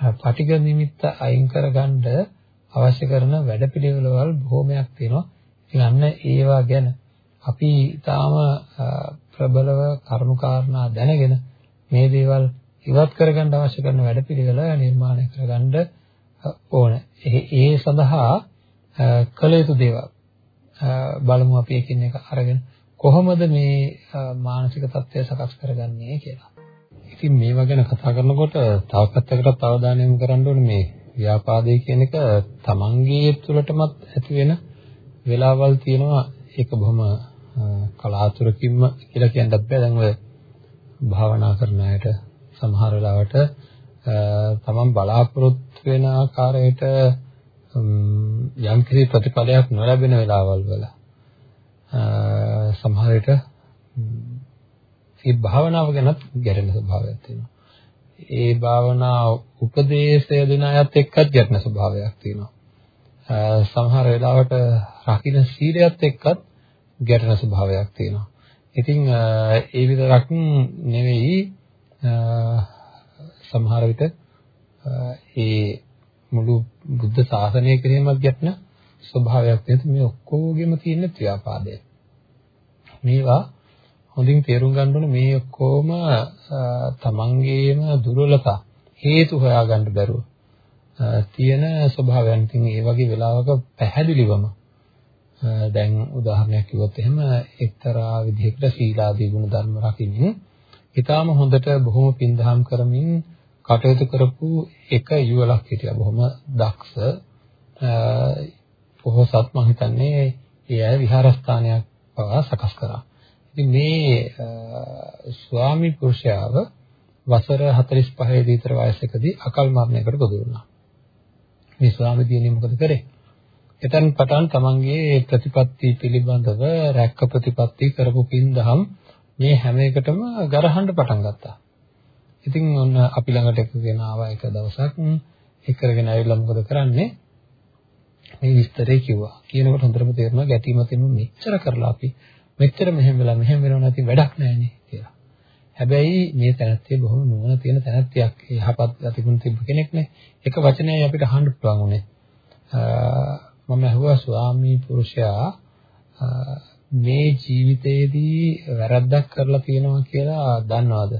පටිඝ නිමිත්ත අයින් කරගන්න අවශ්‍ය කරන වැඩපිළිවෙළවල් බොහෝමයක් තියෙනවා. ඉතින් අන්න ඒවා ගැන අපි ඊටාම ප්‍රබලව කරුණාකාරණා දැනගෙන මේ දේවල් ඉවත් කරගන්න අවශ්‍ය කරන වැඩපිළිවෙල නිර්මාණය කරගන්න ඕන. ඒ සඳහා කළ යුතු දේවල් බලමු අපි එකින් එක අරගෙන කොහොමද මේ මානසික තත්ත්වය සකස් කරගන්නේ කියලා. ඉතින් මේවා ගැන කතා කරනකොට තව පැත්තකටත් අවධානය යොමු කරන්න ඕනේ මේ ව්‍යාපාදේ කියන එක තමන්ගේ තුළටමත් ඇති වෙන වෙලාවල් තියෙනවා. ඒක බොහොම කලාතුරකින්ම කියලා කියන්නත් බෑ. දැන් ඔය භාවනා කරන අයට සමහර වෙලාවට තමන් බලාපොරොත්තු වෙන ආකාරයට යම් කිසි ප්‍රතිඵලයක් නොලැබෙන වෙලාවල් වල සමහර විට ඒ භාවනාව ගැනත් ගැටෙන ස්වභාවයක් තියෙනවා. ඒ භාවනා උපදේශය දෙන අයත් එක්කත් ගැටෙන ස්වභාවයක් තියෙනවා. සමහර වෙලාවට රකින්න සීලයත් එක්කත් ගැටෙන ස්වභාවයක් තියෙනවා. ඉතින් ඒ විතරක් නෙවෙයි සමහර විට ඒ මුළු බුද්ධ ශාසනය කෙරෙහිමත් ගැටෙන ස්වභාවයක් තියෙන මේ ඔක්කොගෙම තියෙන ත්‍යාපාදය. මේවා හොඳින් තේරුම් ගන්න ඕනේ මේ ඔක්කොම තමන්ගේම දුර්වලතා හේතු හොයාගන්න බැරුව තියෙන ස්වභාවයන්. ඉතින් ඒ වගේ වෙලාවක පැහැදිලිවම දැන් උදාහරණයක් කිව්වොත් එහෙම එක්තරා විදිහකට සීලාදී ගුණ ධර්ම රකින්න ඊටාම හොඳට බොහොම පින්දහම් කරමින් කටයුතු කරපු එක යුවලක් හිටියා. බොහොම දක්ෂ පොහොසත් මම හිතන්නේ ඒ අය විහාරස්ථානයක් පවා සකස් කරා. ඉතින් මේ ස්වාමි පුරුෂයාව වසර 45 විතර වයසකදී අකල් මරණයකට ගොදුරු වුණා. මේ ස්වාමි දියණිය මොකද කරේ? එතෙන් පටන් තමන්ගේ ප්‍රතිපත්ති පිළිබඳව රැක්ක ප්‍රතිපත්ති කරපු පින්දහම් මේ හැම එකටම ගරහන්න පටන් ගත්තා. ඉතින් ඔන්න අපි ළඟට එකගෙන ආවා එක දවසක් ඒ කරගෙන ආවිල්ලා මොකද කරන්නේ? මේ විස්තරේ කිව්වා. කියනකොට හොඳටම තේරෙනවා ගැටීම තියෙන මෙච්චර කරලා අපි මෙච්චර මෙහෙම වෙලා මෙහෙම වෙනව නැති වැඩක් නැහැනේ කියලා. හැබැයි මේ තැනැත්තිය බොහොම නුවණ තියෙන තැනැත්තියක්. යහපත් ගතිගුණ තිබ්බ කෙනෙක් නේ. එක වචනයයි අපිට අහන්න පුළුවන් උනේ. මම අහුවා ස්වාමී පුරුෂයා මේ ජීවිතයේදී වැරද්දක් කරලා තියෙනවා කියලා දන්නවද?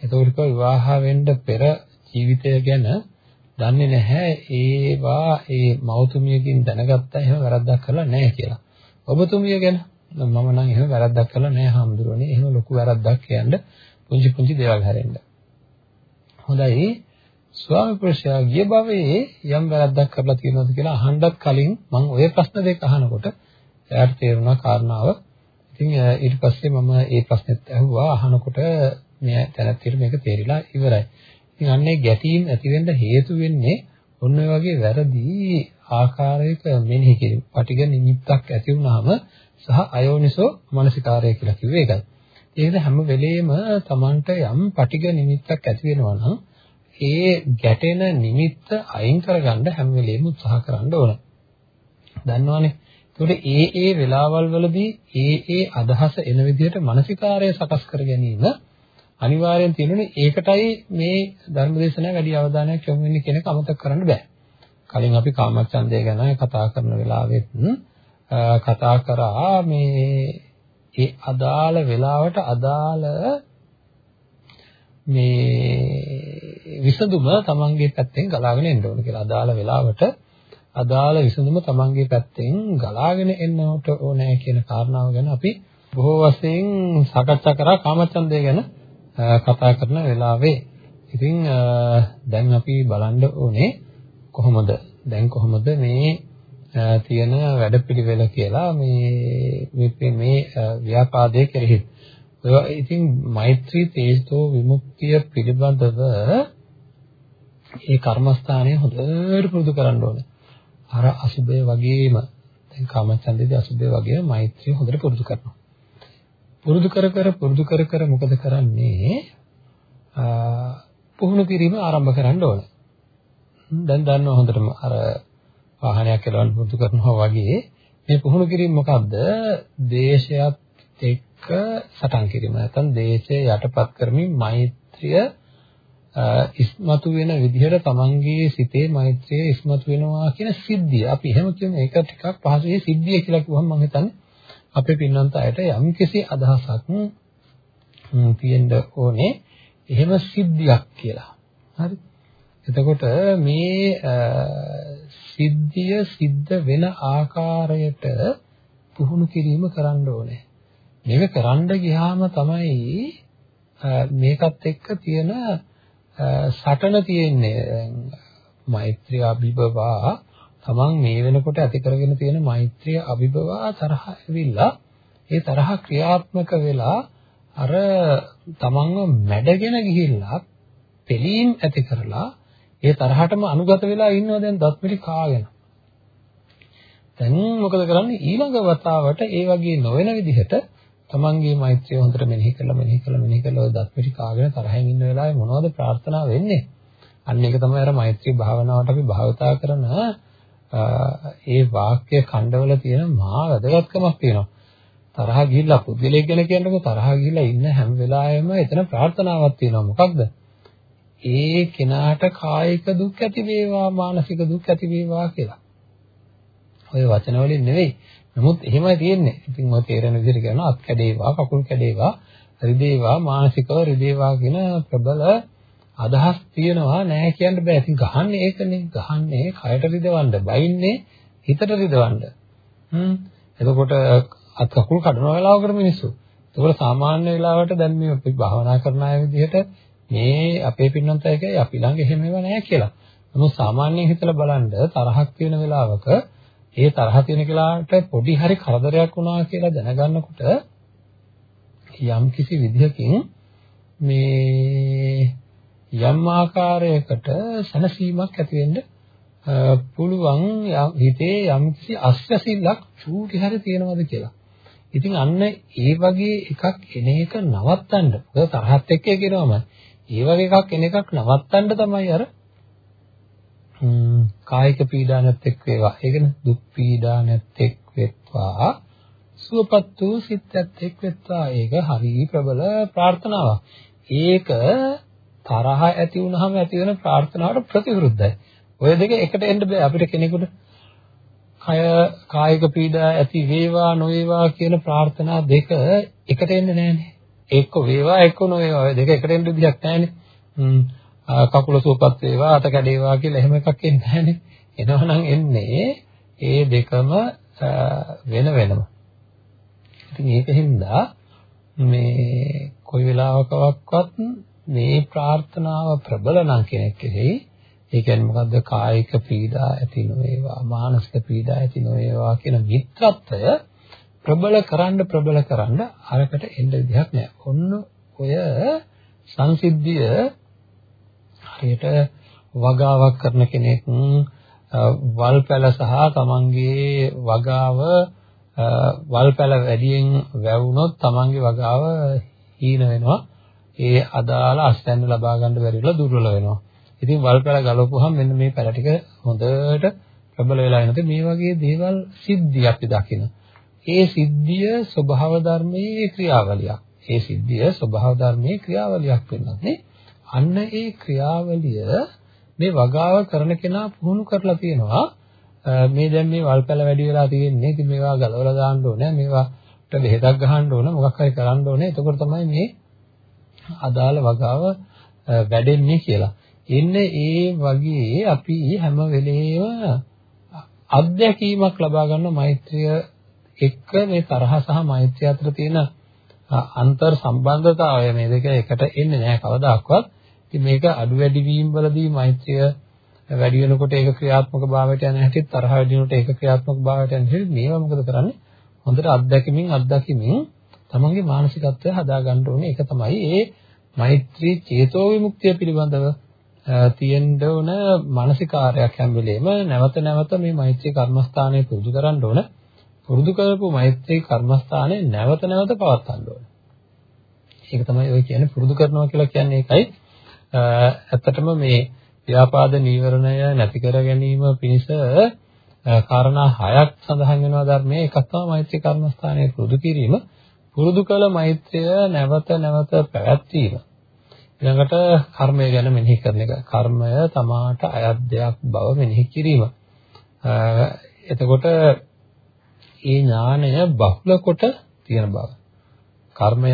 එතකොට විවාහ වෙන්න පෙර ජීවිතය ගැන දන්නේ නැහැ ඒවා ඒ මෞතුමියකින් දැනගත්තා එහෙම වැරද්දක් කරලා නැහැ කියලා. ඔබතුමිය ගැන මම නම් එහෙම වැරද්දක් කරලා නැහැ හාමුදුරනේ. එහෙම ලොකු වැරද්දක් කියන්න පුංචි පුංචි දේවල් හැරෙන්න. හොඳයි. ස්වාමි පුරුෂයා ගිය භවයේ යම් වැරද්දක් කරලා තියෙනවද කියලා අහන්නත් කලින් මම ওই ප්‍රශ්න දෙක අහනකොට එයාට තේරුණා කාරණාව. ඉතින් ඊට පස්සේ මම ඒ ප්‍රශ්නෙත් ඇහුවා අහනකොට මේ තැනත්තිට මේක තේරිලා ඉවරයි. ඉතින් අන්නේ ගැටීම් ඇති වෙන්න හේතු වෙන්නේ ඔන්න ඔය වගේ වැරදි ආකාරයක මෙනෙහි කිරීම. පටිඝ නිමිත්තක් ඇති වුනහම සහ අයෝනිසෝ මනසිකාරය කියලා කිව්වේ ඒකයි. ඒකද හැම වෙලෙම Tamanට යම් පටිඝ නිමිත්තක් ඇති වෙනවා නම් ඒ ගැටෙන නිමිත්ත අයින් කරගන්න හැම වෙලෙම උත්සාහ කරන්න ඕන. දන්නවනේ. ඒකට ඒ ඒ වෙලාවල් වලදී ඒ ඒ අදහස එන විදිහට මානසිකාරය සකස් කර ගැනීම අනිවාර්යෙන් තියෙනුනේ ඒකටයි මේ ධර්මදේශනාව වැඩි අවධානයක් යොමු වෙන්නේ කියන එක අමතක කරන්න බෑ. කලින් අපි කාමච්ඡන්දය ගැන කතා කරන වෙලාවෙත් කතා කරා මේ ඒ අදාළ වෙලාවට අදාළ මේ විසඳුම තමන්ගේ පැත්තෙන් ගලාගෙන එන්න ඕන කියලා. අදාළ වෙලාවට අදාළ විසඳුම තමන්ගේ පැත්තෙන් ගලාගෙන එන්නට ඕනේ කියන කාරණාව ගැන අපි බොහෝ වශයෙන් සාකච්ඡා කරා කාමචන්දය ගැන කතා කරන වෙලාවේ. ඉතින් දැන් අපි බලන්න ඕනේ කොහොමද දැන් කොහොමද මේ තියෙන වැඩපිළිවෙල කියලා මේ මේ ව්‍යාපාදයේ කෙරෙහි. ඉතින් මෛත්‍රී තේජෝ විමුක්තිය පිළිබඳව ඒ කර්මස්ථානය හොඳට පුරුදු කරන්න ඕනේ. අර අසුබය වගේම දැන් කාමචන්දේදී අසුබය වගේම මෛත්‍රිය හොඳට පුරුදු කරනවා. පුරුදු කර කර පුරුදු කර කර මොකද කරන්නේ? පුහුණු කිරීම ආරම්භ කරන්න ඕනේ. දැන් දන්නවා හොඳටම අර වාහනයක් එලවන්න පුරුදු කරනවා වගේ මේ පුහුණු කිරීම මොකද්ද? දේශයත් එක්ක සටන් කිරීම. නැත්නම් දේශය යටපත් කරමින් මෛත්‍රිය ඉස්මතු වෙන විදිහට තමන්ගේ සිතේ මෛත්‍රිය ඉස්මතු වෙනවා කියන සිද්ධිය. අපි එහෙම කියමු ඒක ටිකක් පහසුයි සිද්ධිය කියලා කිව්වම මම හිතන්නේ අපේ පින්නන්ත අයට යම්කිසි අදහසක් තියෙන්න ඕනේ එහෙම සිද්ධියක් කියලා. හරි. එතකොට මේ සිද්ධිය සිද්ධ වෙන ආකාරයට පුහුණු කිරීම කරන්න ඕනේ. මේක කරන්න ගියාම තමයි මේකත් එක්ක තියෙන සටන තියෙන්නේ. මෛත්‍රිය අභිබවා තමන් මේ වෙනකොට ඇති කරගෙන තියෙන මෛත්‍රිය අභිබවා තරහ ඇවිල්ලා ඒ තරහ ක්‍රියාත්මක වෙලා අර තමන්ව මැඩගෙන ගිහිල්ලා පිළීම් ඇති කරලා ඒ තරහටම අනුගත වෙලා ඉන්නවා දැන් දත්මිලි කාගෙන. දැන් මොකද කරන්නේ ඊළඟ වතාවට ඒ වගේ නොවන විදිහට තමන්ගේ මෛත්‍රිය හොඳට මෙනෙහි කරලා මෙනෙහි කරලා මෙනෙහි කරලා ඔය දත්මිලි කාගෙන තරහෙන් ඉන්න වෙලාවේ මොනවද ප්‍රාර්ථනා වෙන්නේ? අන්න ඒක තමයි අර මෛත්‍රී භාවනාවට අපි භාවිතා කරන ඒ වාක්‍ය ඛණ්ඩවල තියෙන මහා වැදගත්කමක් තියෙනවා. තරහ ගිහිල්ලා පුද්ගලයෙක් ගැන කියනකොට තරහ ගිහිල්ලා ඉන්න හැම වෙලාවෙම එතන ප්‍රාර්ථනාවක් තියෙනවා. මොකක්ද? ඒ කෙනාට කායික දුක් ඇති වේවා මානසික දුක් ඇති වේවා කියලා. ඔය වචන වලින් නෙවෙයි. නමුත් එහෙමයි තියෙන්නේ. ඉතින් ඔය තේරෙන විදිහට කියනවා අත් කැඩේවා, කකුල් කැඩේවා, රිදේවා, මානසිකව රිදේවා කියන ප්‍රබල අදහස් තියෙනවා නෑ කියන්න බෑ. ඉතින් ගහන්නේ ඒකනේ. ගහන්නේ කයට රිදවන්න, බයින්නේ හිතට රිදවන්න. හ්ම්. එතකොට අත් කකුල් කඩන වෙලාවකට මිනිස්සු. එතකොට සාමාන්‍ය වෙලාවට දැන් මේ අපි භාවනා කරන අය විදිහට මේ අපේ පින්නන්ත එකයි අපි ළඟ එහෙම ඒවා නැහැ කියලා. නමුත් සාමාන්‍යයෙන් හිතලා බලන්න තරහක් තියෙන වෙලාවක ඒ තරහ තියෙන කෙනාට පොඩි හරි කරදරයක් වුණා කියලා දැනගන්නකොට යම් කිසි විදිහකින් මේ යම් ආකාරයකට සනසීමක් ඇති වෙන්න පුළුවන් හිතේ යම් කිසි අස්වැසිල්ලක් චූටි හරි තියෙනවද කියලා. ඉතින් අන්න ඒ වගේ එකක් එන එක නවත්තන්න. මොකද තරහත් එක්ක කියනවම ඒ වගේ එකක් එන එකක් නවත්තන්න තමයි අර කායික පීඩා නැත්ෙක් වේවා. ඒ කියන්නේ දුක් පීඩා නැත්ෙක් වෙත්වා. සුවපත් වූ සිත් නැත්ෙක් වෙත්වා. ඒක හරි ප්‍රබල ප්‍රාර්ථනාවක්. ඒක තරහ ඇති වුනහම ඇති වෙන ප්‍රාර්ථනාවට ප්‍රතිවිරුද්ධයි. ඔය දෙක එකට එන්න බෑ අපිට කෙනෙකුට කය කායික පීඩා ඇති වේවා නොවේවා කියන ප්‍රාර්ථනා දෙක එකට එන්නේ නැහනේ. එක්ක වේවා එක්ක නොවේවා ඔය දෙක එකට එන්න විදිහක් නැහනේ. කකුල සුවපත් වේවා අත කැඩේවා කියලා එහෙම එකක් එන්නේ නැහනේ. එනවනම් එන්නේ ඒ දෙකම වෙන වෙනම. ඉතින් ඒකින්ද මේ කොයි වෙලාවකවත් මේ ප්‍රාර්ථනාව ප්‍රබල නම් කෙනෙක් කෙරෙහි ඒ කියන්නේ මොකද්ද කායික පීඩා ඇති නොවේවා මානසික පීඩා ඇති නොවේවා කියන මිත්‍රත්වය ප්‍රබල කරන්න ප්‍රබල කරන්න අරකට එන්න විදිහක් නැහැ. ඔන්න ඔය සංසිද්ධිය හරියට වගාවක් කරන කෙනෙක් වල්පැල සහ තමන්ගේ වගාව වල්පැල වැඩියෙන් වැවුනොත් තමන්ගේ වගාව හීන වෙනවා. ඒ අදාළ අස්තැන්න ලබා ගන්න බැරිලා දුර්වල වෙනවා. ඉතින් වල්පැල ගලවපුවහම මෙන්න මේ පැල ටික හොඳට ප්‍රබල වෙලා එනකොට මේ වගේ දේවල් සිද්ධි අපි දකින. ඒ සිද්ධිය ස්වභාව ධර්මයේ ක්‍රියාවලියක්. ඒ සිද්ධිය ස්වභාව ධර්මයේ ක්‍රියාවලියක් වෙනත් නේ. අන්න ඒ ක්‍රියාවලිය මේ වගාව කරන කෙනා පුහුණු කරලා තියෙනවා. මේ දැන් මේ වල්පැල වැඩි වෙලා තියෙන්නේ. ඉතින් මේවා ගලවලා දාන්න ඕනේ. මේවාට බෙහෙතක් ගහන්න ඕනේ. මොකක් හරි කරන්න ඕනේ. එතකොට තමයි මේ අදාළ වගාව වැඩෙන්නේ කියලා. එන්නේ ඒ වගේ අපි හැම වෙලේම අත්දැකීමක් ලබා ගන්න මෛත්‍රිය එක්ක මේ තරහ සහ මෛත්‍රිය අතර තියෙන අන්තර් සම්බන්ධතාවය මේ දෙක එකට එන්නේ නැහැ කවදාකවත්. ඉතින් මේක අඩු වැඩි වීම වලදී මෛත්‍රිය වැඩි වෙනකොට ඒක ක්‍රියාත්මක භාවයට යන හැටි තරහ වැඩි වෙනකොට ඒක ක්‍රියාත්මක භාවයට යන හැටි මේවා මොකද කරන්නේ? හොඳට අත්දැකීමින් අත්දැකීමින් තමන්ගේ මානසිකත්වය හදා ගන්න ඕනේ. ඒක තමයි ඒ මෛත්‍රී චේතෝ විමුක්තිය පිළිබඳව තියෙන්න ඕන මානසිකාරයක් හැම වෙලේම නැවත නැවත මේ මෛත්‍රී කර්මස්ථානය පුරුදු කරන්න ඕන. පුරුදු කරපු මෛත්‍රී කර්මස්ථානය නැවත නැවත පවත්වන්න ඕන. ඒක තමයි ඔය කියන්නේ පුරුදු කරනවා කියලා කියන්නේ ඒකයි. ඇත්තටම මේ ව්‍යාපාද නීවරණය නැති කර ගැනීම පිණිස කාරණා හයක් සඳහන් වෙනවා ධර්මයේ එකක් තමයි මෛත්‍රී කර්මස්ථානය පුරුදු කිරීම. පුරුදු කළ මෛත්‍රිය නැවත නැවත පැවැත්වීම. ඊළඟට කර්මය ගැන මෙනෙහි කරන එක. කර්මය තමාට අයත් දෙයක් බව මෙනෙහි කිරීම. එතකොට ඒ ඥානය බහුල කොට තියෙන බව. කර්මය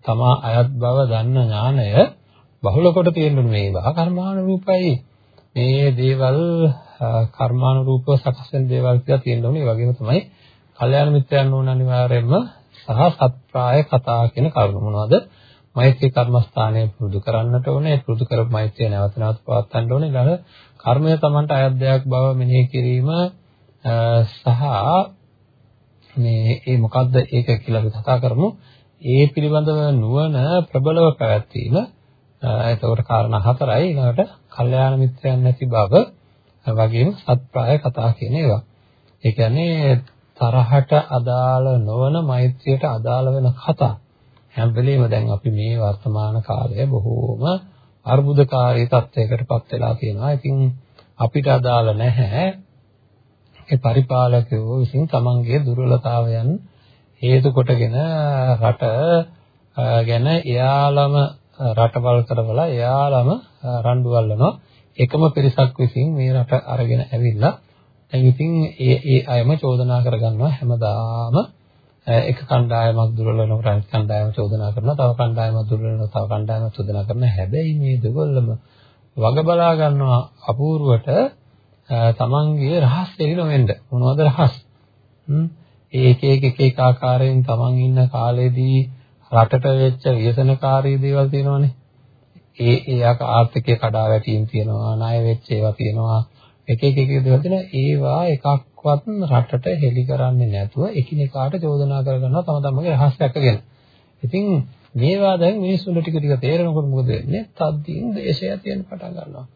තමා අයත් බව දන්න ඥානය බහුල කොට තියෙනුනේ මේවා කර්මානුරූපයි. මේ දේවල් කර්මානුරූපව සකස් වෙන දේවල් කියලා තියෙනුනේ. ඒ වගේම තමයි කල්යාණ මිත්‍රයන් ඕන අනිවාර්යයෙන්ම සහ සත්‍ප්‍රාය කතා කියන කරුණ මොනවද? මෛත්‍රී කර්මස්ථානය පුරුදු කරන්නට ඕනේ. පුරුදු කරපු මෛත්‍රිය නැවත නැවත පවත්වන්න ඕනේ. ඊළඟ කර්මය Tamanට අයත් දෙයක් බව මෙනෙහි කිරීම සහ මේ ඒ මොකද්ද ඒක කියලා අපි කතා කරමු. ඒ පිළිබඳව නුවණ ප්‍රබලව පැවැත්වීම. එතකොට කාරණා හතරයි. ඊළඟට කල්යාණ මිත්‍රයන් නැති බව වගේම සත්ප්‍රාය කතා කියන ඒවා. ඒ කියන්නේ තරහට අදාළ නොවන මෛත්‍රියට අදාළ වෙන කතා. හැම වෙලෙම දැන් අපි මේ වර්තමාන කාලය බොහෝම අර්බුදකාරී තත්යකටපත් වෙලා තියෙනවා. ඉතින් අපිට අදාළ නැහැ ඒ පරිපාලකයෝ විසින් තමන්ගේ දුර්වලතාවයන් හේතු කොටගෙන රට ගැන එයාලම රටවල් කරවලා එයාලම රණ්ඩු අල්ලනවා. එකම පිරිසක් විසින් මේ රට අරගෙන ඇවිල්ලා දැන් ඉතින් ඒ ඒ අයම චෝදනා කරගන්නවා හැමදාම. එක කණ්ඩායමක් දුර්වලනකට අනිත් කණ්ඩායම චෝදනා කරනවා තව කණ්ඩායමක් දුර්වලනකට තව කණ්ඩායමක් චෝදනා කරනවා. හැබැයි මේ දෙගොල්ලම වග බලා ගන්නවා අපූර්වට තමන්ගේ රහස් එළින වෙන්න. මොනවද රහස්? ඒක එක එක එක ආකාරයෙන් තමන් ඉන්න කාලෙදී රටට වෙච්ච ව්‍යසනකාරී දේවල් තියෙනවනේ. ඒ ඒ ආර්ථිකය කඩා වැටීම් තියෙනවා ණය වෙච්ච ඒවා තියෙනවා. එක එක එක දේවල් තියෙනවා. ඒවා එකක්වත් රටට හෙලි කරන්නේ නැතුව එකිනෙකාට චෝදනා කරගන්නවා තම තමන්ගේ රහස් දැකගෙන. ඉතින් මේවා දැන් මිනිස්සුන්ට ටික ටික තේරෙනකොට මොකද වෙන්නේ? තද්දීන් දේශය තියෙන පටන් ගන්නවා.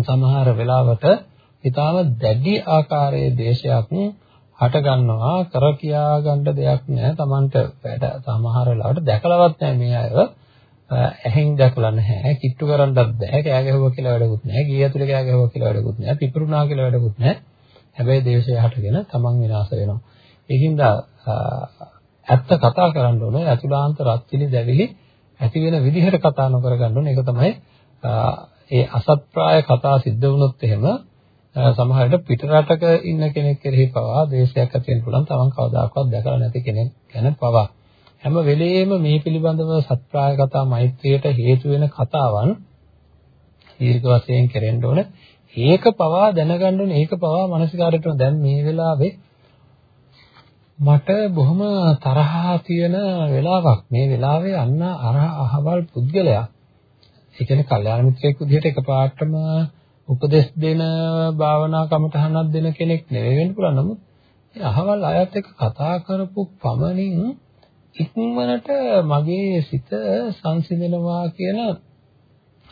සමහර වෙලාවට ඊටාම දැඩි ආකාරයේ දේශයක් හට ගන්නවා කර කියා ගන්න දෙයක් නැහැ Tamanට වැඩ සමහර වෙලාවට දැකලවත් නැහැ මේ අයව ඇහෙන් දැකලා නැහැ කිට්ටු කරන්නත් බෑ කෑ ගැහුවා කියලා වැඩකුත් නැහැ ගිය ඇතුලේ කෑ ගැහුවා කියලා වැඩකුත් නැහැ පිපුරුණා කියලා වැඩකුත් නැහැ හැබැයි දේශය හටගෙන Taman විනාශ වෙනවා. ඒකින්ද ඇත්ත කතා කරන්න ඕනේ අතුලාන්ත රත්තිලි දැවිලි ඇති වෙන විදිහට කතා නොකර ගන්න ඕනේ. ඒක තමයි ඒ අසත්ප්‍රාය කතා සිද්ධ වුණොත් එහෙම සමහරවිට පිටරටක ඉන්න කෙනෙක් කෙරෙහි පවා දේශයක් ඇති වෙන්න පුළුවන්. තමන් කවදාකවත් දැකලා නැති කෙනෙක් ගැන පවා. හැම වෙලෙම මේ පිළිබඳව සත්ප්‍රාය කතා මෛත්‍රියට හේතු වෙන කතාවන් දීර්ඝ වශයෙන් කෙරෙන්න ඕන. ඒක පවා දැනගන්න ඕනේ. ඒක පවා මානසිකාරයට දැන් මේ වෙලාවේ මට බොහොම තරහා තියෙන වෙලාවක්. මේ වෙලාවේ අන්න අර අහවල් පුද්ගලයා ඒ කියන්නේ කල්යාණ මිත්‍රයෙක් විදිහට එකපාරටම උපදෙස් දෙන භාවනා කමටහනක් දෙන කෙනෙක් නෙවෙයි වෙන්න පුළුවන් නමුත් ඒ අහවල් අයත් එක්ක කතා කරපු පමණින් ඉක්මනට මගේ සිත සංසිඳනවා කියන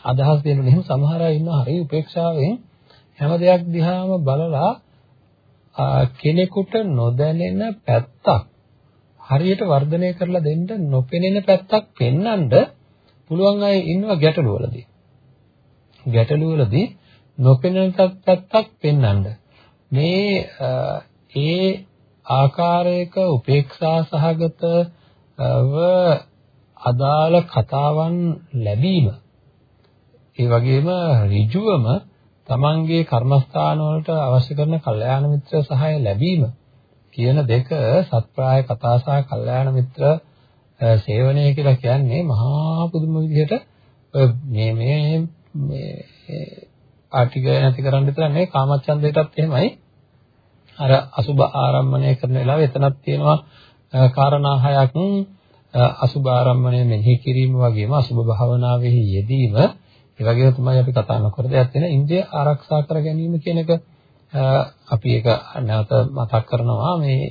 අදහස් දෙනුනේ. එහෙනම් සමහර අය ඉන්නවා හරි උපේක්ෂාවෙන් හැම දෙයක් දිහාම බලලා කෙනෙකුට නොදැනෙන පැත්තක් හරියට වර්ධනය කරලා දෙන්න නොපෙනෙන පැත්තක් පෙන්වන්න පුළුවන් අය ඉන්නවා ගැටලුවලදී. ගැටලුවලදී නොපෙනෙන පැත්තක් පෙන්වන්න. මේ ඒ ආකාරයක උපේක්ෂා සහගතව අදාළ කතාවන් ලැබීම ඒ වගේම ඍජුවම තමන්ගේ කර්මස්ථාන වලට අවශ්‍ය කරන කල්යාණ මිත්‍ර සහාය ලැබීම කියන දෙක සත්‍ප්‍රාය කතා සහ කල්යාණ මිත්‍ර සේවනය කියලා කියන්නේ මහා පුදුම විදිහට මේ මේ මේ ආටික නැති කරන්න විතර නෙවෙයි කාමච්ඡන්දයටත් එහෙමයි. අර අසුබ ආරම්භණය කරන වෙලාවේ එතනක් තියෙනවා කාරණා හයක් අසුබ ආරම්භණය මෙනෙහි කිරීම වගේම අසුබ භාවනාවෙහි යෙදීම. ඒ වගේම තමයි අපි කතා නොකර දෙයක් තියෙන ඉන්ද්‍රිය ආරක්ෂා කර ගැනීම කියන එක. අපි ඒක නැවත මතක් කරනවා මේ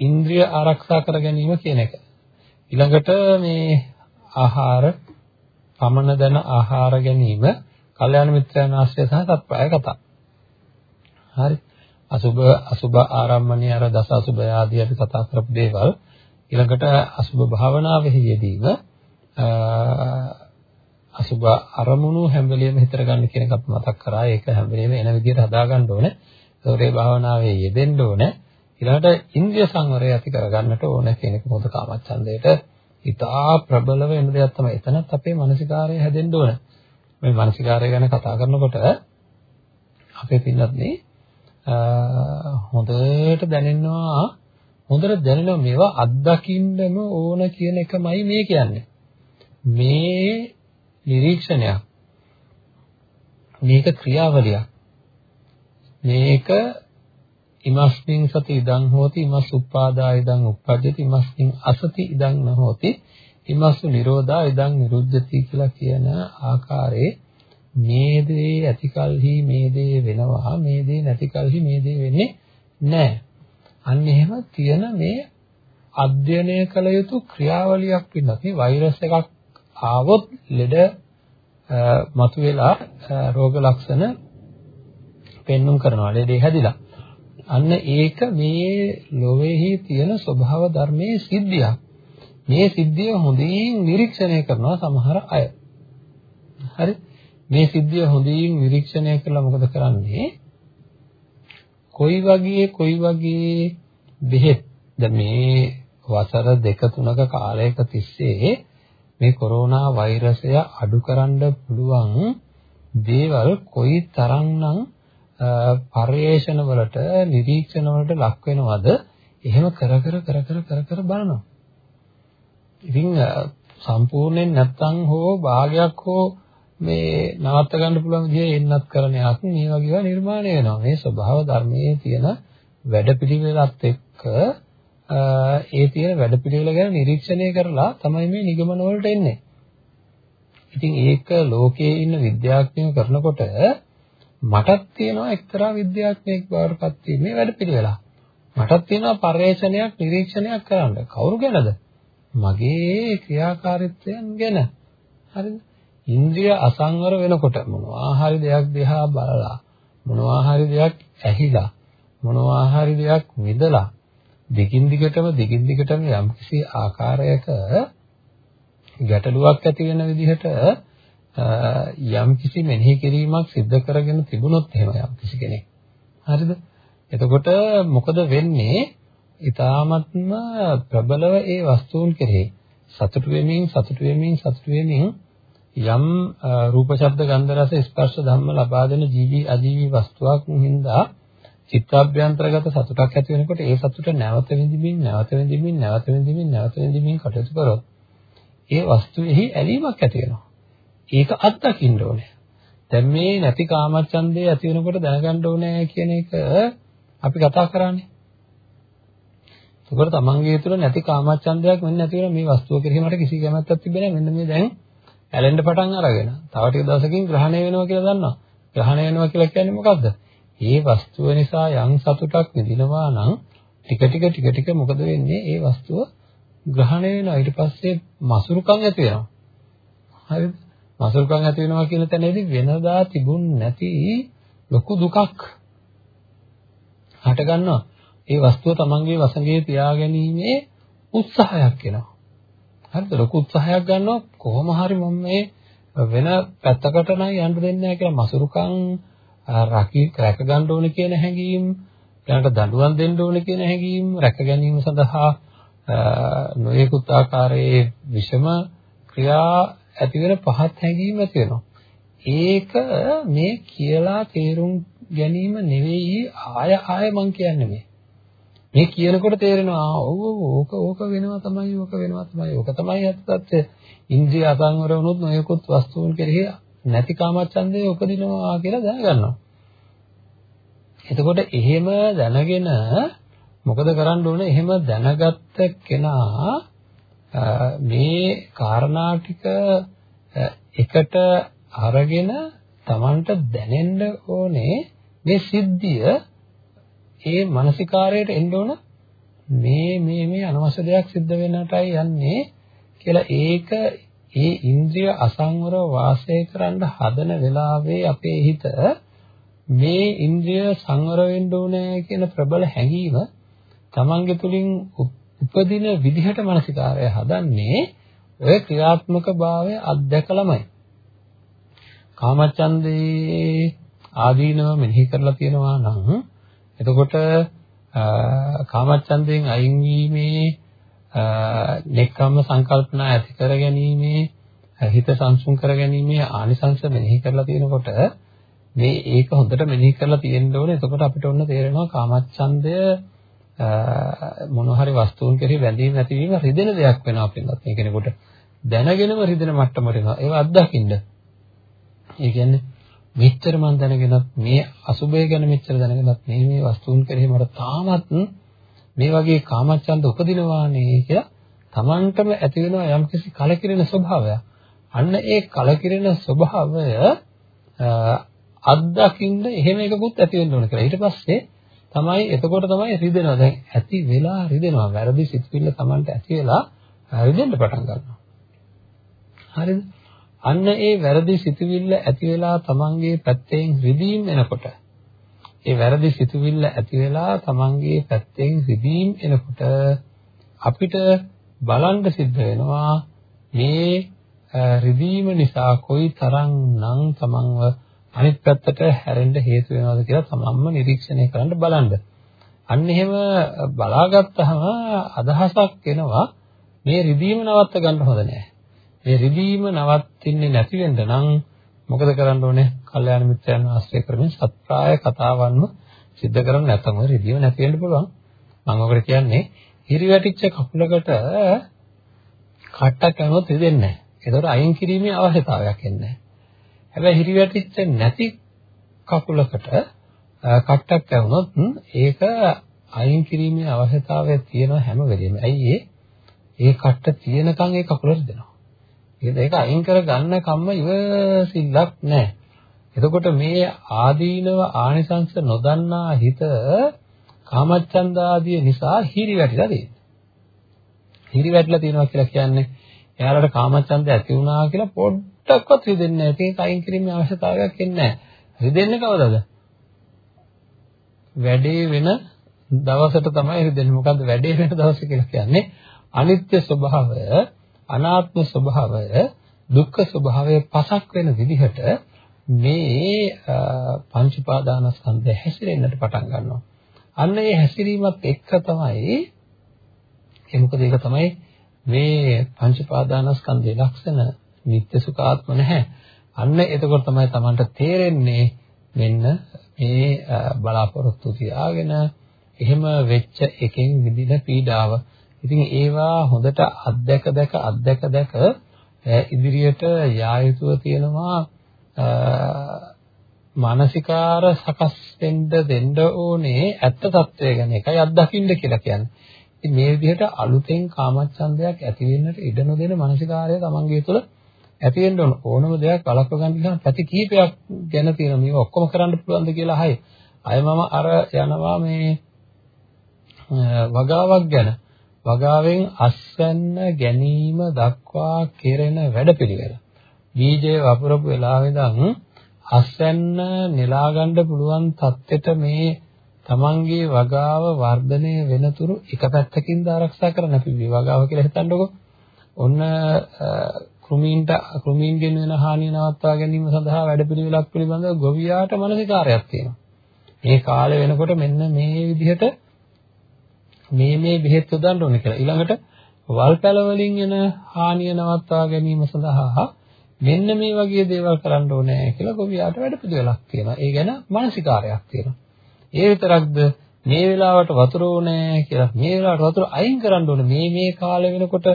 ඉන්ද්‍රිය ආරක්ෂා කර ගැනීම කියන එක. ඊළඟට මේ ආහාර පමණ දන ආහාර ගැනීම කල්යාණ මිත්‍රයන් ආශ්‍රය සහ සත්පය කතා. හරි. අසුබ අසුබ ආරම්මණය අර දස අසුබ ආදී අපි කතා කරපු දේවල් ඊළඟට අසුබ භාවනාවෙහි යෙදීම අසුබ අරමුණු හැම වෙලෙම හිතර ගන්න කියන එක අපි මතක් කරා. ඒක හැම වෙලෙම එන විදිහට හදා ගන්න ඕනේ. ඒකේ භාවනාවේ යෙදෙන්න ඕනේ. ඊළඟට ඉන්ද්‍රිය සංවරය ඇති කරගන්නට ඕනේ කියන එක මොකද කාමච්ඡන්දයට ඉතා ප්‍රබලව එන දෙයක් තමයි. එතනත් අපේ මානසිකාරය හැදෙන්න ඕන. මේ මානසිකාරය ගැන කතා කරනකොට අපේ පින්නත් මේ හොඳට දැනෙනවා හොඳට දැනෙනවා මේවා අත්දකින්නම ඕන කියන එකමයි මේ කියන්නේ. මේ නිරීක්ෂණයක් මේක ක්‍රියාවලියක් මේක ඉමස්මින් සති ඉදං හෝති ඉමස් උප්පාදා ඉදං උප්පජ්ජති ඉමස්මින් අසති ඉදං නහෝති ඉමස්සු නිරෝධා ඉදං නිරුද්ධති කියලා කියන ආකාරයේ මේ දේ ඇතිකල්හි මේ දේ වෙනවා මේ දේ නැතිකල්හි මේ දේ වෙන්නේ නැහැ. අන්න එහෙම තියෙන මේ අධ්‍යයනය කළ යුතු ක්‍රියාවලියක් පින්නත් මේ වෛරස් එකක් ආවොත් ලෙඩ මතුවෙලා රෝග ලක්ෂණ පෙන්눔 කරනවා ලෙඩේ හැදිලා අන්න ඒක මේ ලෝකෙහි තියෙන ස්වභාව ධර්මයේ සිද්ධියක්. මේ සිද්ධිය හොඳින් නිරීක්ෂණය කරනවා සමහර අය. හරි? මේ සිද්ධිය හොඳින් නිරීක්ෂණය කළා මොකද කරන්නේ? කොයි වගේ කොයි වගේ බෙහෙත් දැන් මේ වසර දෙක තුනක කාලයක තිස්සේ මේ කොරෝනා වෛරසය අඩු කරන්න පුළුවන් දේවල් කොයි තරම්නම් පර්යේෂණ වලට නිරීක්ෂණ වලට ලක් වෙනවද එහෙම කර කර කර කර කර කර බලනවා. ඉතින් සම්පූර්ණයෙන් නැත්තම් හෝ භාගයක් හෝ මේ නවත්ත ගන්න පුළුවන් විදිහේ එන්නත් කරණයක් මේ වගේ ඒවා නිර්මාණය වෙනවා. මේ ස්වභාව ධර්මයේ තියෙන වැඩපිළිවෙලත් එක්ක ඒ තියෙන වැඩපිළිවෙල ගැන නිරීක්ෂණය කරලා තමයි මේ නිගමන වලට එන්නේ. ඉතින් ඒක ලෝකයේ ඉන්න විද්‍යාඥයෝ කරනකොට මටත් තියෙනවා එක්තරා විද්‍යාඥයෙක් බවට පත් වීමේ වැඩපිළිවෙල. මටත් තියෙනවා පර්යේෂණයක් නිරීක්ෂණයක් කරන්න. කවුරු ගැනද? මගේ ක්‍රියාකාරීත්වයන් ගැන. හරිද? ඉන්ද්‍රිය අසංවර වෙනකොට මොනවා හරි දෙයක් දිහා බලලා මොනවා හරි දෙයක් ඇහිලා මොනවා හරි දෙයක් විඳලා දිගින් දිගටම දිගින් දිගටම යම්කිසි ආකාරයක ගැටලුවක් ඇති වෙන විදිහට යම් කිසි මෙනෙහි කිරීමක් සිද්ධ කරගෙන තිබුණොත් එහෙම යම් කිසි කෙනෙක්. හරිද? එතකොට මොකද වෙන්නේ? ඊ타මත්ම ප්‍රබලව ඒ වස්තුන් කෙරෙහි සතුටු වෙමින් සතුටු වෙමින් සතුටු වෙමින් යම් රූප ශබ්ද ගන්ධ රස ස්පර්ශ ධම්ම ලබා දෙන ජීවි අජීවි වස්තුවක් හින්දා චිත්තාභ්‍යන්තරගත සතුටක් ඇති වෙනකොට ඒ සතුට නැවත විඳින්මින් නැවත විඳින්මින් නැවත විඳින්මින් නැවත විඳින්මින් කටයුතු කරොත් ඒ වස්තුවේහි ඇලීමක් ඇති වෙනවා. ඒක අත්දකින්න ඕනේ. දැන් මේ නැති කාමච්ඡන්දේ ඇති වෙනකොට දැනගන්න ඕනේ කියන එක අපි කතා කරන්නේ. ඒකට තමන්ගේ තුළ නැති කාමච්ඡන්දයක් වෙන්නේ නැති වෙන මේ වස්තුව කෙරෙහි මට කිසි කැමැත්තක් තිබෙන්නේ නැහැ. මෙන්න මේ දැන් ඇලෙන්න පටන් අරගෙන. තව ටික දවසකින් ග්‍රහණය වෙනවා කියලා දන්නවා. ග්‍රහණය වෙනවා කියලා කියන්නේ මොකද්ද? මේ වස්තුව නිසා යම් සතුටක් විඳිනවා නම් ටික ටික ටික ටික මොකද වෙන්නේ? ඒ වස්තුව ග්‍රහණය වෙනවා. ඊට පස්සේ මසුරුකම් ඇති වෙනවා. හරිද? මසුරුකම් ඇති වෙනවා කියන තැනදී වෙනදා තිබුණ නැති ලොකු දුකක් හට ගන්නවා. ඒ වස්තුව තමන්ගේ වසඟේ තියාගැනීමේ උත්සාහයක් එනවා. හරිද? ලොකු උත්සාහයක් ගන්නවා කොහොම හරි මම මේ වෙන පැත්තකට නම් යන්න දෙන්නේ නැහැ කියලා මසුරුකම් රකි රැක ගන්න ඕනේ කියන හැඟීම් ඊළඟට දඬුවම් දෙන්න ඕනේ කියන හැඟීම් රැක ගැනීම සඳහා නොයෙකුත් ආකාරයේ විෂම ක්‍රියා ඇති වෙන පහත් හැඟීම් ඇති වෙනවා. ඒක මේ කියලා තේරුම් ගැනීම නෙවෙයි ආය ආය මං කියන්නේ මේ. මේ කියනකොට තේරෙනවා ඔව් ඔව් ඕක ඕක වෙනවා තමයි ඕක වෙනවා තමයි ඕක තමයි ඇත්තත් ඉන්ද්‍රිය අසංවර වුණොත් නොයෙකුත් වස්තුන් කෙරෙහි නැති කාමච්ඡන්දේ උපදිනවා කියලා දැනගන්නවා. එතකොට එහෙම දැනගෙන මොකද කරන්න ඕනේ? එහෙම දැනගත්ත කෙනා මේ කාරණා ටික එකට අරගෙන Tamanට දැනෙන්න ඕනේ මේ සිද්ධිය ඒ මානසිකාරයට එන්න ඕන. මේ මේ මේ අනවශ්‍ය දෙයක් සිද්ධ වෙනටයි යන්නේ කියලා ඒක ඒ ඉන්ද්‍රිය අසංවර වාසය කරන්න හදන වෙලාවේ අපේ හිත මේ ඉන්ද්‍රිය සංවර වෙන්න ඕනේ කියන ප්‍රබල හැඟීම තමන්ගේ තුලින් උපදින විදිහට මානසිකාරය හදන්නේ ඔය ක්‍රියාත්මක භාවය අත්දැකලමයි. කාමච්ඡන්දේ ආදීනව මෙනෙහි කරලා තියෙනවා නම් එතකොට කාමච්ඡන්දයෙන් අයින් වීමේ නෙක්ඛම්ම සංකල්පනා ඇති කර ගැනීමේ හිත සංසුන් කර ගැනීමේ ආනිසංශ මෙනෙහි කරලා තියෙනකොට මේ ඒක හොඳට මෙනෙහි කරලා තියෙන්න ඕනේ. එතකොට අපිට ඔන්න තේරෙනවා කාමච්ඡන්දය මොන හරි වස්තුන් කෙරෙහි බැඳීම නැතිවීම රිදෙන දෙයක් වෙනවා අපින්වත් මේ කෙනෙකුට. දැනගෙනම රිදෙන මට්ටමට එනවා. ඒව අත්දකින්න. ඒ කියන්නේ මෙච්චර මම දැනගෙනත් මේ අසුබය ගැන මෙච්චර දැනගෙනත් මේ මේ වස්තුන් කෙරෙහි මට තාමත් මේ වගේ කාමච්ඡන්ද උපදිනවානේ කියලා Tamanටම ඇති වෙනවා යම්කිසි කලකිරෙන ස්වභාවයක්. අන්න ඒ කලකිරෙන ස්වභාවය අත්දකින්න එහෙම එකකුත් ඇති වෙන්න ඕන කියලා. ඊට පස්සේ තමයි එතකොට තමයි රිදෙනවා. දැන් ඇති වෙලා රිදෙනවා. වැරදි සිතුවිල්ල Tamanට ඇති වෙලා රිදෙන්න පටන් ගන්නවා. හරිද? අන්න ඒ වැරදි සිතුවිල්ල ඇති වෙලා Tamanගේ පැත්තෙන් රිදීම් එනකොට ඒ වැරදි සිතුවිල්ල ඇති වෙලා තමන්ගේ පැත්තෙන් රිදීම් එනකොට අපිට බලන්න සිද්ධ වෙනවා මේ රිදීම නිසා කොයි තරම්නම් තමන්ව අනිත් පැත්තට හැරෙන්න හේතු වෙනවද කියලා තමන්ම නිරීක්ෂණය කරන්න බලන්න. අන්න එහෙම බලාගත්තහම අදහසක් එනවා මේ රිදීම නවත්ත ගන්න හොඳ නෑ. මේ රිදීම නවත්ින්නේ නැති වෙන්න නම් මොකද කරන්න ඕනේ? කල්යාණ මිත්‍රයන් ආශ්‍රය කරමින් සත්‍යාය කතාවන්ම සිද්ධ කරන්න නැත්නම් ඔය රිදීම නැති වෙන්න පුළුවන්. මම ඔකට කියන්නේ හිරිවැටිච්ච කකුලකට කට්ටක් කරනොත් රිදෙන්නේ නැහැ. ඒතකොට අයින් කිරීමේ අවශ්‍යතාවයක් එන්නේ නැහැ. හැබැයි හිරිවැටිච්ච නැති කකුලකට කට්ටක් කරනොත් ඒක අයින් කිරීමේ අවශ්‍යතාවය තියෙන හැම වෙලෙම. ඇයි ඒ? ඒ කට්ට තියෙනකන් ඒ කකුල රිදෙනවා. ඒක අයින් කර ගන්න කම්ම ඉවසිල්ලක් නැහැ. එතකොට මේ ආදීනව ආනිසංස නොදන්නා හිත කාමච්ඡන්ද ආදී නිසා හිරි වැටිලා තියෙනවා. හිරි වැටිලා තියෙනවා කියලා කියන්නේ එයාලට කාමච්ඡන්ද ඇති වුණා කියලා පොඩ්ඩක්වත් රිදෙන්නේ නැහැ. ඒක අයින් කිරීමේ අවශ්‍යතාවයක් එන්නේ නැහැ. රිදෙන්නේ කවදද? වැඩේ වෙන දවසට තමයි රිදෙන්නේ. මොකද්ද වැඩේ වෙන දවස කියලා කියන්නේ? අනිත්‍ය ස්වභාවය, අනාත්ම ස්වභාවය, දුක්ඛ ස්වභාවය පසක් වෙන විදිහට මේ පංච උපාදානස්කන්ධය හැසිරෙන්නට පටන් ගන්නවා. අන්න ඒ හැසිරීමත් එක්ක තමයි ඒ මොකද ඒක තමයි මේ පංච උපාදානස්කන්ධයේ ලක්ෂණ නිත්‍ය සුඛාත්ම නැහැ. අන්න එතකොට තමයි Tamanට තේරෙන්නේ මෙන්න මේ බලාපොරොත්තු තියාගෙන එහෙම වෙච්ච එකෙන් විඳින පීඩාව. ඉතින් ඒවා හොඳට අත්දැක දැක අත්දැක දැක ඉදිරියට යා යුතුව තියෙනවා මානසිකාර සකස් වෙන්න දෙන්න ඕනේ ඇත්ත తත්වය ගැන එකයි අත්දකින්න කියලා කියන්නේ. ඉතින් මේ විදිහට අලුතෙන් කාමච්ඡන්දයක් ඇති වෙන්නට ඉඩ නොදෙන මානසිකාරය තමන්ගේ තුළ ඇති වෙන්න ඕන ඕනම දෙයක් වළක්ව ගන්න නම් පැති කීපයක් ගැන තියෙනවා. මේක ඔක්කොම කරන්න පුළුවන්ද කියලා අහයි. අය මම අර යනවා මේ වගාවක් ගැන. වගාවෙන් අස්වැන්න ගැනීම දක්වා කෙරෙන වැඩපිළිවෙල. බීජය වපුරපු වෙලාවෙ ඉඳන් අස්වැන්න නෙලා ගන්න පුළුවන් තත්ත්වෙට මේ තමන්ගේ වගාව වර්ධනය වෙනතුරු එක පැත්තකින්ද ආරක්ෂා කරන්න අපි වගාව කියලා හිතන්නකො. ඔන්න කෘමීන්ට කෘමීන්ගෙන් වෙන හානිය නවත්වා ගැනීම සඳහා වැඩපිළිවෙලක් පිළිබඳව ගොවියාට මානසිකාරයක් තියෙනවා. මේ කාලේ වෙනකොට මෙන්න මේ විදිහට මේ මේ බෙහෙත් යොදන්න ඕනේ කියලා. ඊළඟට වල්පැල වලින් එන හානිය නවත්වා ගැනීම සඳහා මෙන්න මේ වගේ දේවල් කරන්න ඕනේ කියලා ගොවියාට වැඩ පිළිවෙලක් තියෙනවා. ඒ ගැන මානසිකාරයක් තියෙනවා. ඒ විතරක්ද මේ වෙලාවට වතුර ඕනේ කියලා මේ වෙලාවට වතුර අයින් කරන්න ඕනේ. මේ මේ කාලේ වෙනකොට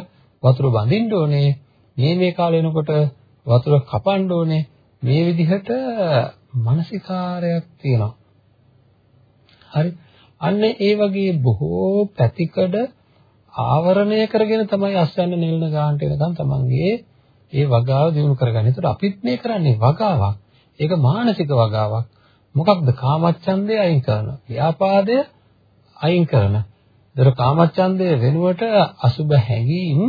වතුර බඳින්න ඕනේ. මේ මේ කාලේ වෙනකොට වතුර කපන්න ඕනේ. මේ විදිහට මානසිකාරයක් තියෙනවා. හරි. අන්න ඒ වගේ බොහෝ පැතිකඩ ආවරණය කරගෙන තමයි අස්වැන්න නෙල්න ගානට එනකන් තමන්ගේ ඒ වගාව දිනු කරගන්න. ඒතර අපිත් මේ කරන්නේ වගාවක්. ඒක මානසික වගාවක්. මොකක්ද? කාමච්ඡන්දය අයින් කරන. ව්‍යාපාදය අයින් කරන. ඒතර කාමච්ඡන්දය වෙනුවට අසුබ හැඟීම්,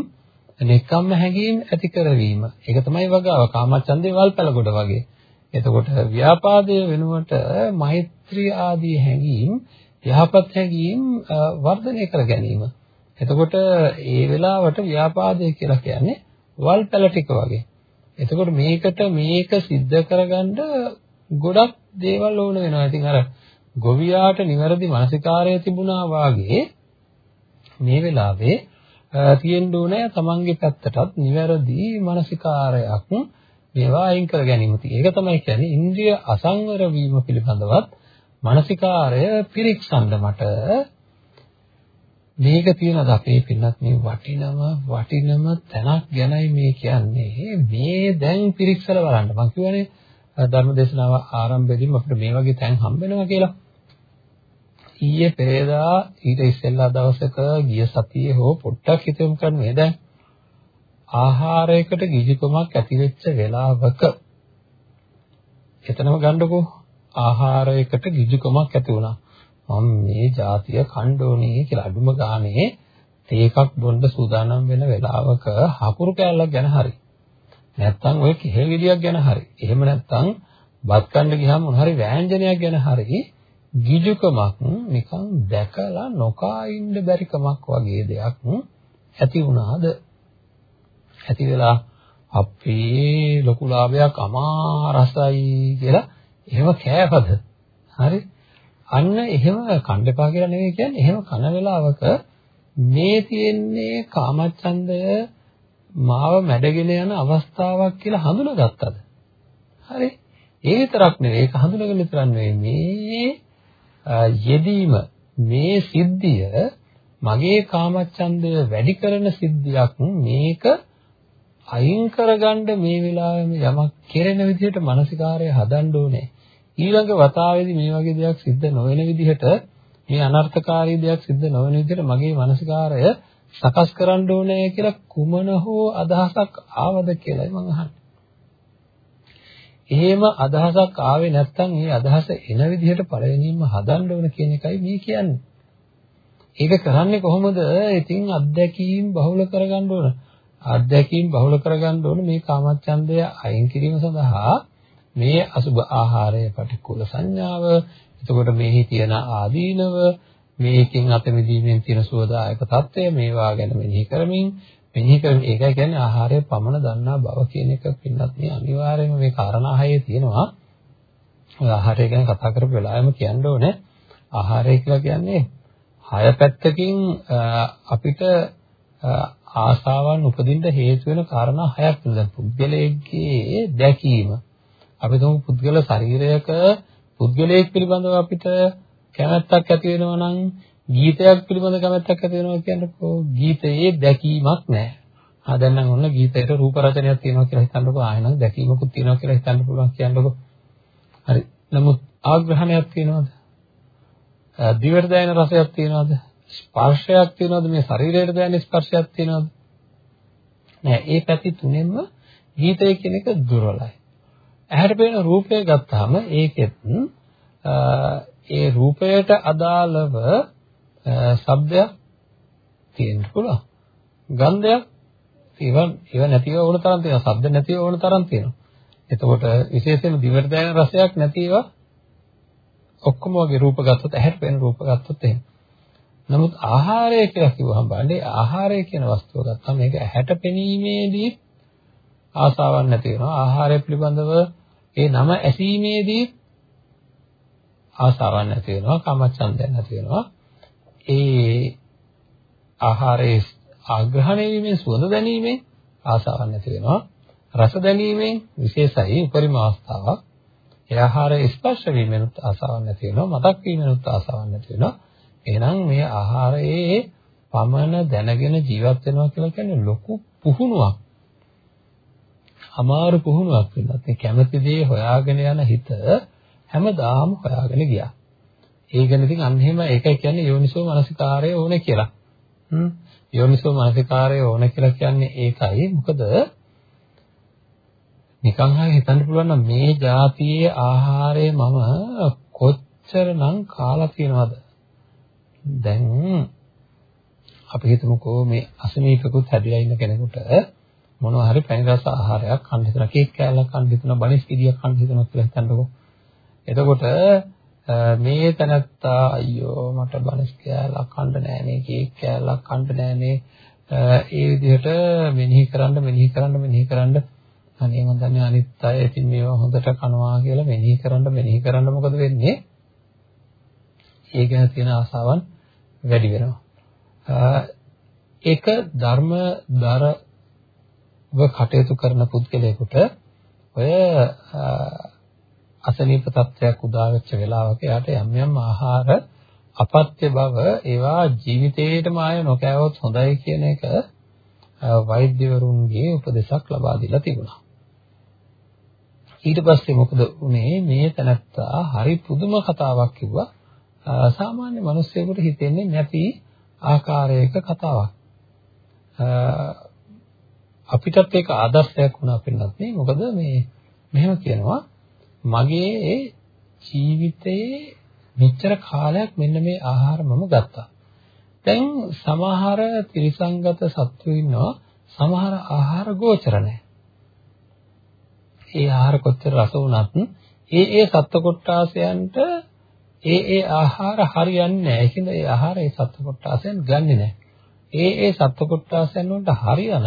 නෙක්ඛම්ම හැඟීම් ඇති කරවීම. ඒක තමයි වගාව. කාමච්ඡන්දේ වල්පැල කොට වගේ. එතකොට ව්‍යාපාදය වෙනුවට මෛත්‍රී ආදී හැඟීම්, යහපත් හැඟීම් වර්ධනය කර ගැනීම. එතකොට ඒ වෙලාවට ව්‍යාපාදය කියලා කියන්නේ වල් පැල ටික වගේ. එතකොට මේකට මේක सिद्ध කරගන්න ගොඩක් දේවල් ඕන වෙනවා. ඉතින් අර ගොවියාට නිවැරදි මානසිකාරය තිබුණා වාගේ මේ වෙලාවේ තියෙන්න ඕනේ තමන්ගේ පැත්තටත් නිවැරදි මානසිකාරයක් මේවා අයින් කර ගැනීම තියෙන්නේ. ඒක තමයි කියන්නේ ඉන්ද්‍රිය අසංවර වීම පිළිබඳවත් මානසිකාරය පිරික්සන්න මට. මේක තියනද අපේ පින්නත් මේ වටිනම වටිනම තැනක් ගැනයි මේ කියන්නේ. මේ දැන් පිරික්සලා බලන්න. මම කියවනේ ධර්ම දේශනාව ආරම්භයේදීම අපිට මේ වගේ තැන් හම්බ වෙනවා කියලා. ඊයේ පෙරේදා ඊට ඉස්සෙල්ලා දවසක ගිය සතියේ හෝ පොට්ටක් හිතමු කරන්නේ දැන් ආහාරයකට ගිජුකමක් ඇති වෙච්ච වෙලාවක. එතනම ගන්නකො. ආහාරයකට ගිජුකමක් ඇති වුණා. මම මේ જાතිය කණ්ඩෝනේ කියලා අඩුම ගානේ තේකක් බොන්න සූදානම් වෙන වෙලාවක හකුරු කෑල්ලක් ගැන හරි. නැත්තම් ඔය කෙහෙල් ගෙඩියක් ගැන හරි. එහෙම නැත්තම් බත් කන්න ගියාම මොන හරි වෑංජනයක් ගැන හරි ගිජුකමක් නිකන් දැකලා නොකා ඉන්න බැරි කමක් වගේ දෙයක් ඇති වුණාද? ඇති වෙලා අපේ ලොකු ලාභයක් අමා රසයි කියලා එහෙම කෑවද? හරි. අන්න එහෙම කන්න එපා කියලා නෙවෙයි කියන්නේ එහෙම කන වෙලාවක මේ තියෙන්නේ කාමච්ඡන්දය මාව මැඩගෙන යන අවස්ථාවක් කියලා හඳුනාගත්තද? හරි. ඒ විතරක් නෙවෙයි. ඒක හඳුනගෙන විතරක් නෙවෙයි. මේ යෙදීම මේ සිද්ධිය මගේ කාමච්ඡන්දය වැඩි කරන සිද්ධියක් මේක අයින් කරගන්න මේ වෙලාවෙම යමක් කෙරෙන විදිහට මානසිකාරය හදන්න ඕනේ ඊළඟ වතාවේදී මේ වගේ දෙයක් සිද්ධ නොවන විදිහට මේ අනර්ථකාරී දෙයක් සිද්ධ නොවන විදිහට මගේ මානසිකාරය සකස් කරන්න ඕනේ කියලා කුමන හෝ අදහසක් ආවද කියලායි මම අහන්නේ. එහෙම අදහසක් ආවේ නැත්නම් ඒ අදහස එන විදිහට පළවෙනියෙන්ම හදන්න ඕන කියන එකයි මේ කියන්නේ. ඒක කරන්නේ කොහොමද? ඉතින් අත්දැකීම් බහුල කරගන්න ඕන. අත්දැකීම් බහුල කරගන්න ඕන මේ කාමච්ඡන්දය අයින් කිරීම සඳහා මේ අසුබ ආහාරය පටිකුල සංඥාව, එතකොට මේහි තියෙන ආදීනව, මේකෙන් අත මිදීමෙන් තියෙන සුවදායක తত্ত্বය මේවා ගැන මෙනෙහි කරමින් මෙනෙහි කරමින් ඒකයි කියන්නේ ආහාරය පමණ දන්නා බව කියන එක පින්නත් මේ අනිවාර්යයෙන්ම මේ කාරණා හයේ තියෙනවා. ඔය ආහාරය ගැන කතා කරපු වෙලාවෙම කියන්න ඕනේ. ආහාරය කියලා කියන්නේ හය පැත්තකින් අපිට ආසාවන් උපදින්න හේතු වෙන කාරණා හයක් වෙනවා. පුද්ගලයේ දැකීම, අපි තුමු පුද්ගල ශරීරයක පුද්ගලයෙක් පිළිබඳව අපිට කැමැත්තක් ඇති වෙනවා නම් ගීතයක් පිළිබඳ කැමැත්තක් ඇති වෙනවා කියන්නකෝ ගීතයේ දැකීමක් නැහැ. ආ දැන් නම් ඔන්න ගීතයට රූප රචනයක් තියෙනවා කියලා හිතන්නකෝ ආයෙනම් දැකීමකුත් තියෙනවා කියලා හිතන්න පුළුවන් කියන්නකෝ. හරි. නමුත් ආග්‍රහණයක් තියෙනවද? දිවට දැනෙන රසයක් තියෙනවද? ස්පර්ශයක් තියෙනවද? මේ ශරීරයට දැනෙන ස්පර්ශයක් තියෙනවද? නෑ. ඒ පැති තුනෙන්ම ගීතය කියන එක දුර්වලයි. ඇහැට පෙනෙන රූපය ගත්තාම ඒකෙත් ඒ රූපයට අදාළව ශබ්දයක් තියෙන්න පුළුවන්. ගන්ධයක් ඒව ඒව නැතිව ඕන තරම් තියෙනවා. ශබ්ද නැතිව ඕන තරම් තියෙනවා. එතකොට විශේෂයෙන්ම දිවට දැනෙන රසයක් නැතිව ඔක්කොම වගේ රූප ගත්තොත් ඇහැට පෙනෙන රූප ගත්තොත් එහෙම. නමුත් ආහාරය කියලා කිව්වහම බලන්න ආහාරය කියන වස්තුව ගත්තාම මේක ඇහැට පෙනීමේදී ආසාවක් නැති වෙනවා. ආහාරය පිළිබඳව ඒ නම ඇසීමේදී ආසාවක් නැති වෙනවා, කාමච්ඡන්දයක් නැති වෙනවා. ඒ ආහාරයේ ආග්‍රහණය වීමෙන් සුවඳ දැනීමෙන් ආසාවක් නැති වෙනවා. රස දැනීමෙන් විශේෂයි උපරිම අවස්ථාවක්. ඒ ආහාරය ස්පර්ශ වීමෙනුත් ආසාවක් නැති වෙනවා. මතක් වීමෙනුත් ආසාවක් නැති වෙනවා. එහෙනම් මේ ආහාරයේ පමණ දැනගෙන ජීවත් වෙනවා කියලා කියන්නේ ලොකු පුහුණුවක්. අමාරු පුහුණුවක් වෙනත් මේ කැමැති දේ හොයාගෙන යන හිත හැමදාම හොයාගෙන ගියා. ඒ ගැන ඉතින් අන්න එහෙම ඒකයි කියන්නේ යෝනිසෝ මනසිකාරය ඕනේ කියලා. හ්ම් යෝනිසෝ මනසිකාරය ඕනේ කියලා කියන්නේ ඒකයි. මොකද නිකන් හරි හිතන්න පුළුවන් නම් මේ જાතියේ ආහාරය මම කොච්චරනම් කාලා තියෙනවද? දැන් අපි හිතමුකෝ මේ අසනීපකුත් හැදිලා ඉන්න කෙනෙකුට මොනවා හරි පැණි රස ආහාරයක් කන්න හිතනවා කේක් කෑල්ලක් කන්න හිතනවා බනිස් කිඩියක් කන්න හිතනවා කියලා හිතන්නකෝ. එතකොට මේ තනත්තා අයියෝ මට බනිස් කෑල්ලක් කන්න නෑනේ කේක් කෑල්ලක් කන්න නෑනේ ඒ විදිහට මෙනෙහි කරන්න මෙනෙහි කරන්න මෙනෙහි කරන්න අනේ මම දන්නේ අනිත් අය ඉතින් මේවා හොඳට කනවා කියලා මෙනෙහි කරන්න මෙනෙහි කරන්න මොකද වෙන්නේ? ඒ ගැන තියෙන ආසාවන් වැඩි වෙනවා. ඒක ධර්ම දරව කටයුතු කරන පුද්ගලයෙකුට ඔය අසනීප තත්ත්වයක් උදා වෙච්ච වෙලාවක යාට යම් යම් ආහාර අපත්‍ය බව ඒවා ජීවිතේටම ආය නොකෑවොත් හොඳයි කියන එක වෛද්‍යවරුන්ගේ උපදෙසක් ලබා දීලා තිබුණා. ඊට පස්සේ මොකද උනේ මේ තැනත්තා හරි පුදුම කතාවක් කිව්වා. සාමාන්‍ය මිනිස්සුෙකුට හිතෙන්නේ නැති ආකාරයක කතාවක්. අපිටත් ඒක ආදර්ශයක් වුණා පින්නත් නේ. මොකද මේ මෙහෙම කියනවා මගේ ජීවිතයේ මෙච්චර කාලයක් මෙන්න මේ ආහාර මම ගත්තා. දැන් සමහර ත්‍රිසංගත සත්තු ඉන්නවා සමහර ආහාර ගෝචර නැහැ. ඒ ආහාර කොච්චර රස වුණත් ඒ ඒ සත්ත්ව කොට්ටාසයන්ට ඒ ඒ ආහාර හරියන්නේ නැහැ. ඒකින්ද ඒ ආහාර ඒ සත්ත්ව කොට්ටාසයන් ගන්නෙ නැහැ. ඒ ඒ සත්ත්ව කොට්ටාසයන් වලට හරියන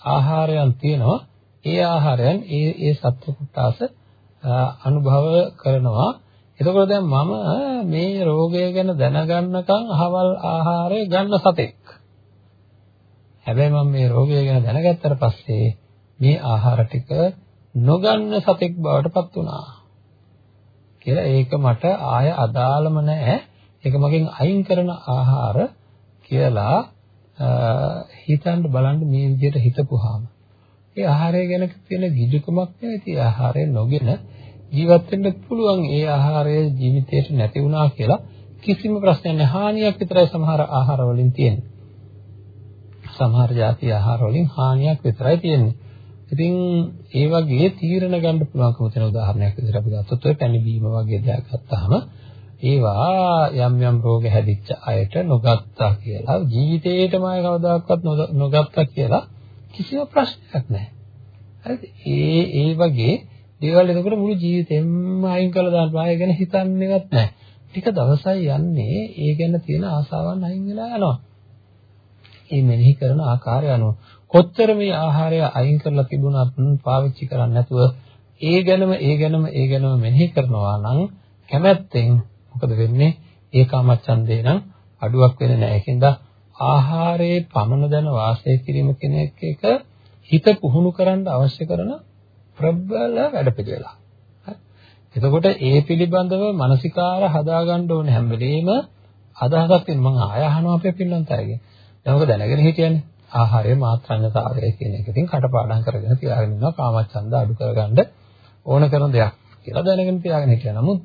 ආහාරයන් තියෙනවා. ඒ ආහාරයන් ඒ ඒ සත්ත්ව කොට්ටාස අනුභව කරනවා. එතකොට දැන් මම මේ රෝගය ගැන දැනගන්නකම් අහවල් ආහාරය ගන්න සතෙක්. හැබැයි මම මේ රෝගය ගැන දැනගත්තට පස්සේ මේ ආහාර ටික නොගන්න සතෙක් බවට පත් වුණා. කියලා ඒක මට ආය අදාළම නැහැ. ඒක මගෙන් අයින් කරන ආහාර කියලා හිතන්න බලන්න මේ විදිහට හිතපුවාම ඒ ආහාරය ගැන තියෙන ගිජුකමක් නෙවෙයි ආහාරය නොගෙන ජීවත් වෙන්න පුළුවන් ඒ ආහාරය ජීවිතේට නැති වුණා කියලා කිසිම ප්‍රශ්නයක් නැහැ. හානියක් විතරයි සමහර ආහාර වලින් තියෙන්නේ. සමහර ಜಾති ආහාර වලින් හානියක් විතරයි තියෙන්නේ. ඉතින් ඒ වගේ තීරණ ගන්න පුළුවන්කම තියෙන උදාහරණයක් විදිහට අපි ගත්තොත් ඔය පැණි බීම වගේ දෙයක් ගත්තාම ඒවා යම් යම් රෝග හැදිච්ච අයට නොගත්තා කියලා ජීවිතේටම ආය කවදාකවත් නොගත්තා කියලා කිසිම ප්‍රශ්නයක් නැහැ. හරිද? ඒ ඒ වගේ දේවල් එතකොට මුළු ජීවිතෙම අයින් කළා දාන්න ආය ගැන හිතන්නේවත් නැහැ. ටික දවසයි යන්නේ ඒ ගැන තියෙන ආසාවන් අයින් වෙලා යනවා. මේ මෙනෙහි කරන ආකාරය අනුව කොච්චර මේ ආහාරය අයින් කරලා තිබුණත් පාවිච්චි කරන්නේ නැතුව ඒ ගැනම ඒ ගැනම ඒ ගැනම මෙනෙහි කරනවා නම් කැමැත්තෙන් මොකද වෙන්නේ? ඒකාමච්ඡන්දේ නම් අඩුවක් වෙන්නේ නැහැ. ඒකින්ද ආහාරයේ පමන දැන වාසය කිරීම කියන එක හිත පුහුණු කරන්න අවශ්‍ය කරන ප්‍රබල වැඩපිළිවෙලක්. එතකොට ඒ පිළිබඳව මානසිකාර හදාගන්න ඕනේ හැම වෙලෙම අදහසක් තියෙන මම ආය අහනවා අපේ පින්නන්තරගෙන්. දැන් ඔක දැනගෙන හිටියනේ. ආහාරයේ මාත්‍රාඥතාවය කියන එක ඉතින් කටපාඩම් කරගෙන තියාගෙන ඉන්නවා කාමච්ඡන්ද අඩු කරගන්න ඕන කරන දෙයක් කියලා දැනගෙන තියාගෙන හිටියා. නමුත්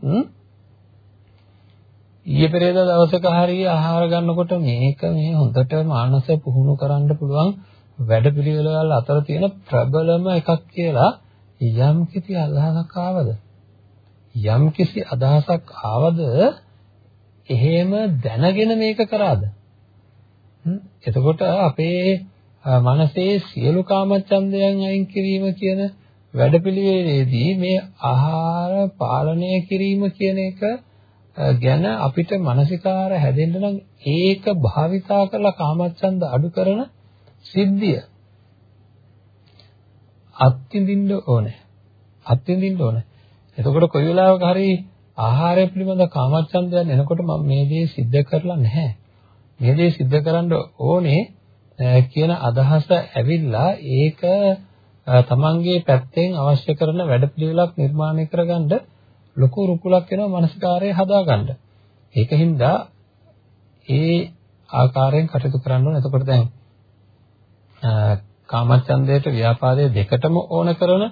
ඊයේ පෙරේද දවසක හරි ආහාර ගන්නකොට මේක මේ හොඳට මානස පුහුණු කරන්න පුළුවන් වැඩපිළිවෙළවල් අතර තියෙන ප්‍රබලම එකක් කියලා යම් කිසි අදහසක් ආවද? යම් කිසි අදහසක් ආවද? එහෙම දැනගෙන මේක කරාද? එතකොට අපේ මනසේ සියලු කාමච්ඡන්දයන් අයින් කිරීම කියන වැඩපිළිවෙලේදී මේ ආහාර පාලනය කිරීම කියන එක ගැන අපිට මානසිකාර හැදෙන්න නම් ඒක භාවිතා කරලා කාමච්ඡන්ද අඩු කරන සිද්ධිය අත්විඳින්න ඕනේ. අත්විඳින්න ඕනේ. එතකොට කොයි වෙලාවක හරි ආහාරය පිළිබඳ කාමච්ඡන්දයන් එනකොට මම මේ දේ सिद्ध කරලා නැහැ. මේ දේ सिद्ध කරන්න ඕනේ කියන අදහස ඇවිල්ලා ඒක තමන්ගේ පැත්තෙන් අවශ්‍ය කරන වැඩපිළිවෙලක් නිර්මාණය කරගන්න ලොකු රුකුලක් වෙනවා මානසිකාරය හදාගන්න. ඒකින්ද ඒ ආකාරයෙන් කටයුතු කරන්න ඕනේ. එතකොට දැන් කාමච්ඡන්දයට ව්‍යාපාදයේ දෙකටම ඕන කරන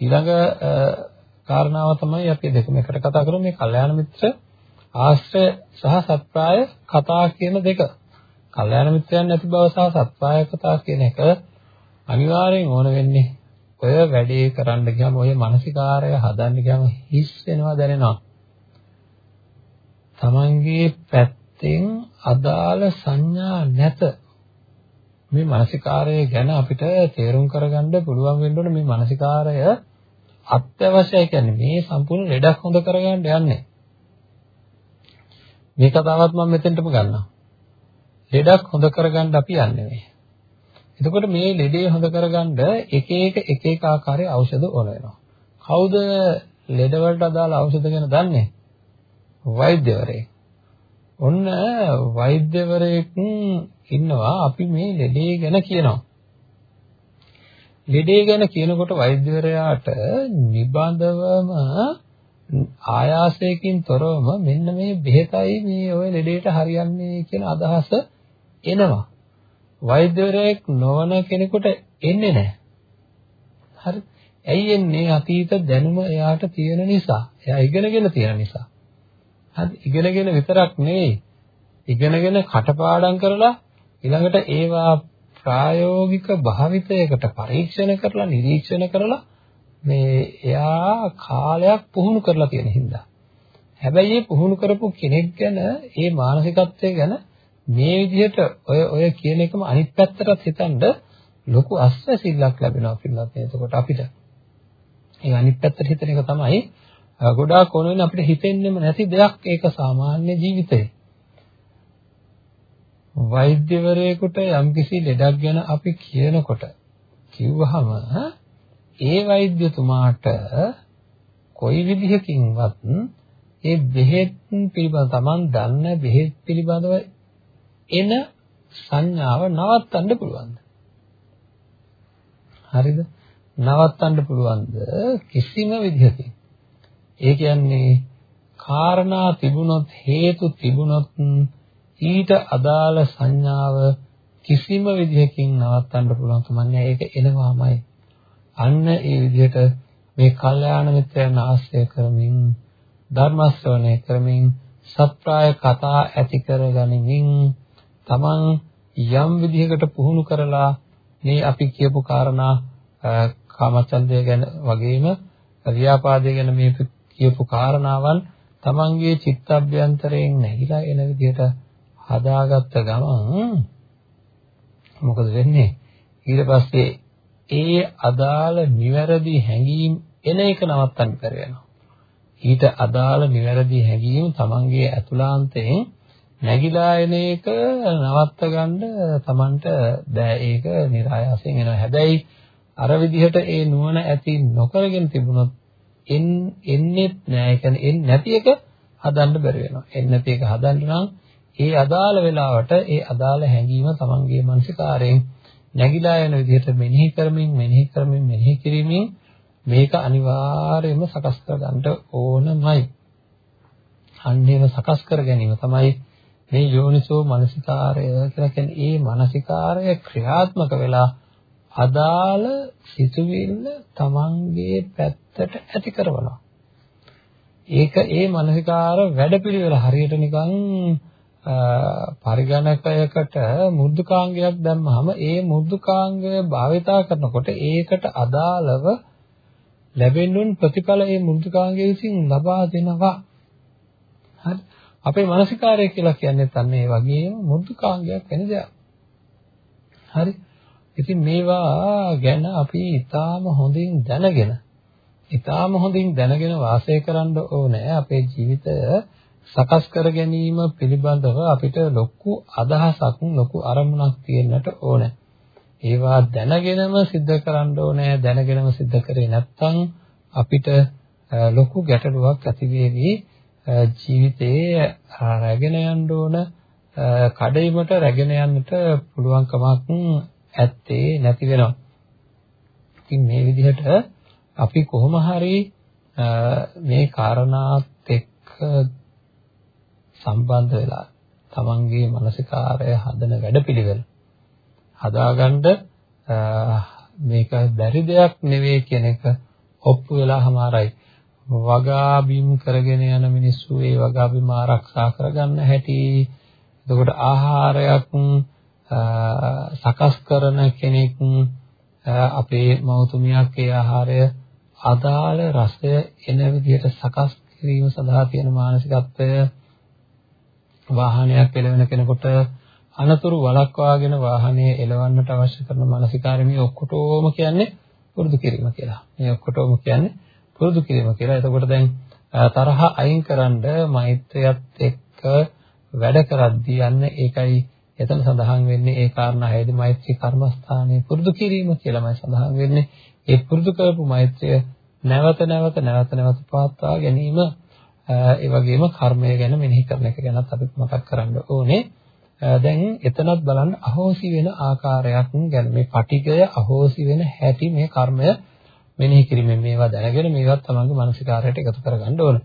ඊළඟ කාරණාව තමයි අපි දෙකම එකට කතා කරමු මේ කල්යාණ මිත්‍ර ආශ්‍රය සහ සත්‍යාය කතා කියන දෙක. කල්යාණ මිත්‍රයන් නැති බව සහ සත්‍යාය කතා කියන එක අනිවාර්යෙන් ඕන වෙන්නේ ඔය වැඩේ කරන්න ගියාම ඔය මානසිකාරය හදන්න ගියාම හිස් වෙනවා දැනෙනවා. Tamange පැත්තෙන් අදාළ සංඥා නැත. මේ මානසිකාරය ගැන අපිට තේරුම් කරගන්න පුළුවන් වෙන්න ඕනේ මේ මානසිකාරය අත්‍යවශ්‍යයි කියන්නේ මේ සම්පූර්ණ ලෙඩක් හොඳ කරගන්න යන්නේ. මේ කතාවත් මම මෙතෙන්ටම ගන්නවා. ලෙඩක් හොඳ කරගන්න අපි යන්නේ මේ. එතකොට මේ ලෙඩේ හොඳ කරගන්න එක එක එක එක ආකාරයේ ඖෂධ ඕන වෙනවා. කවුද ලෙඩ වලට අදාළ ඖෂධ ගැන දන්නේ? වෛද්‍යවරයෙක්. ඔන්න වෛද්‍යවරයෙක් ඉන්නවා අපි මේ ලෙඩේ ගැන කියනවා. ලෙඩේ ගැන කියනකොට වෛද්‍යවරයාට නිබඳවම ආයාසයෙන් තොරවම මෙන්න මේ බෙහෙතයි මේ ඔය ලෙඩේට හරියන්නේ කියන අදහස එනවා. වෛද්‍යවරයෙක් නොවන කෙනෙකුට එන්නේ නැහැ. හරි. ඇයි එන්නේ අතීත දැනුම එයාට තියෙන නිසා. එයා ඉගෙනගෙන තියෙන නිසා. හරි. ඉගෙනගෙන විතරක් නෙවෙයි. ඉගෙනගෙන කටපාඩම් කරලා ඊළඟට ඒවා ප්‍රායෝගික භාවිතයකට පරීක්ෂණ කරලා නිරීක්ෂණ කරලා මේ එයා කාලයක් පුහුණු කරලා තියෙන හින්දා. හැබැයි මේ පුහුණු කරපු කෙනෙක් ගැන ඒ මානසිකත්වය ගැන මේ විදිහට ඔය ඔය කියන එකම අනිත් පැත්තටත් හිතනද ලොකු අස්වැසිල්ලක් ලැබෙනවා පිළිබඳව එතකොට අපිට. ඒ අනිත් පැත්තට හිතන එක තමයි ගොඩාක් ඕන වෙන අපිට හිතෙන්නෙම නැති දෙයක් ඒක සාමාන්‍ය ජීවිතේ. වෛද්‍යවරයෙකුට යම්කිසි ලෙඩක් ගැන අපි කියනකොට කිව්වහම ඒ වෛද්‍යතුමාට කොයි විදිහකින්වත් ඒ බෙහෙත් පිළිබඳ Taman දන්න බෙහෙත් පිළිබඳව එන සංඥාව නවත්තන්න පුළුවන්ද? හරිද? නවත්තන්න පුළුවන්ද කිසිම විදිහකින්. ඒ කියන්නේ කාරණා තිබුණොත් හේතු තිබුණොත් ඊට අදාළ සංඥාව කිසිම විදිහකින් නවත්තන්න පුළුවන් කමන්නේ ඒක එනවාමයි. අන්න ඒ විදිහට මේ කල්යාණ මිත්‍රයන් ආශ්‍රය කරමින් ධර්ම ශ්‍රවණය කරමින් සත්‍යය කතා ඇති කරගනිමින් තමන් යම් විදිහකට පුහුණු කරලා මේ අපි කියපු කාරණා කාමචන්දය ගැන වගේම ව්‍යාපාදය ගැන මේ කියපු කාරණාවන් තමන්ගේ චිත්තඅභ්‍යන්තරයෙන් නැగిලා එන විදිහට හදාගත්ත ගමන් මොකද වෙන්නේ? ඊට පස්සේ ඒ අදාළ නිවැරදි හැඟීම් එන එක නවත්තන්න බැර වෙනවා. ඊට අදාළ නිවැරදි හැඟීම් තමන්ගේ ඇතුළාන්තයෙන් නැగిලා එන එක නවත්ත ගන්න Tamanට බෑ ඒක નિરાයාසයෙන් එනවා. හැබැයි අර විදිහට ඒ නුවණ ඇති නොකරගෙන තිබුණොත් එන් එන්නේත් නෑ. ඒ කියන්නේ එන්නේ නැති එක හදන්න බැරි වෙනවා. එන්නේ නැති එක හදන්න නම් ඒ අදාළ වෙලාවට ඒ අදාළ හැඟීම Tamanගේ මනසිකාරයෙන් නැగిලා යන විදිහට මෙනෙහි කරමින් මෙනෙහි කරමින් මෙනෙහි කිරීමෙන් මේක අනිවාර්යයෙන්ම සකස් කරගන්න ඕනමයි. අන්න ඒව සකස් කර ගැනීම තමයි මේ යෝනිසෝ මනසිකාරය කියලා කියන්නේ ඒ මනසිකාරය ක්‍රියාත්මක වෙලා අදාළ සිතුවිල්ල තමන්ගේ පැත්තට ඇති කරනවා. ඒක ඒ මනසිකාර වැඩපිළිවෙල හරියට නිකන් පරිගණකයකට මුද්දුකාංගයක් දැම්මහම ඒ මුද්දුකාංගය භාවිතා කරනකොට ඒකට අදාළව ලැබෙනුන් ප්‍රතිඵල ඒ මුද්දුකාංගය විසින් ලබා දෙනවා. හරි. අපේ මානසිකාරය කියලා කියන්නේ අන්න ඒ වගේම මුද්දුකාංගයක් වෙන දෙයක්. හරි. ඉතින් මේවා ගැන අපි ඊටාම හොඳින් දැනගෙන ඊටාම හොඳින් දැනගෙන වාසය කරන්න ඕනේ අපේ ජීවිතය සකස් කර ගැනීම පිළිබඳව අපිට ලොකු අදහසක් ලොකු අරමුණක් තියෙන්නට ඕනේ. ඒවා දැනගෙනම සිද්ධ කරන්න ඕනේ දැනගෙනම සිද්ධ කරේ නැත්නම් අපිට ලොකු ගැටලුවක් ඇති වෙවි ජීවිතයේ රැගෙන යන්න ඕන කඩයිමට රැගෙන යන්නට පුළුවන් කමක් ඇත්තේ නැති වෙනවා. ඉතින් මේ විදිහට අපි කොහොම හරි මේ කාරණාත් එක්ක සම්බන්ධ වෙලා තමන්ගේ මානසිකාරය හදන වැඩපිළිවෙල හදාගන්න මේක බැරි දෙයක් නෙවෙයි කියන එක ඔප්පු වෙලාමාරයි වගා බිම් කරගෙන යන මිනිස්සු ඒ වගා බිම ආරක්ෂා කරගන්න හැටි එතකොට ආහාරයක් සකස් කරන කෙනෙක් අපේ මෞතුමියක් ඒ ආහාරය අදාළ රසය එන විදිහට සකස් කිරීම සඳහා තියෙන මානසිකත්වය වාහනයක් එලවෙන කෙනෙකුට අනතුරු වළක්වාගෙන වාහනය එලවන්නට අවශ්‍ය කරන මානසිකාරය මේ ඔක්කොටම කියන්නේ පුරුදු කිරීම කියලා. මේ ඔක්කොටම කියන්නේ පුරුදු කිරීම කියලා. එතකොට දැන් තරහ අයින් කරන්ඩ මෛත්‍රියත් එක්ක වැඩ කරද්දී යන්න ඒකයි එතන සඳහන් වෙන්නේ ඒ කාරණා හේදි මෛත්‍රී කර්මස්ථානයේ පුරුදු කිරීම කියලාමයි සඳහන් වෙන්නේ. ඒ පුරුදු කරපු මෛත්‍රිය නැවත නැවත නැවත නැවත පවත්වා ගැනීම ඒ වගේම කර්මය ගැන මෙනෙහි කරන එක ගැනත් අපි මතක් කරන්න ඕනේ. දැන් එතනත් බලන්න අහෝසි වෙන ආකාරයක් ගැන මේ පටිගය අහෝසි වෙන හැටි මේ කර්මය මෙනෙහි කිරීමෙන් මේවා දැනගෙන මේවත් තමන්ගේ මානසිකාරයට එකතු කරගන්න ඕන.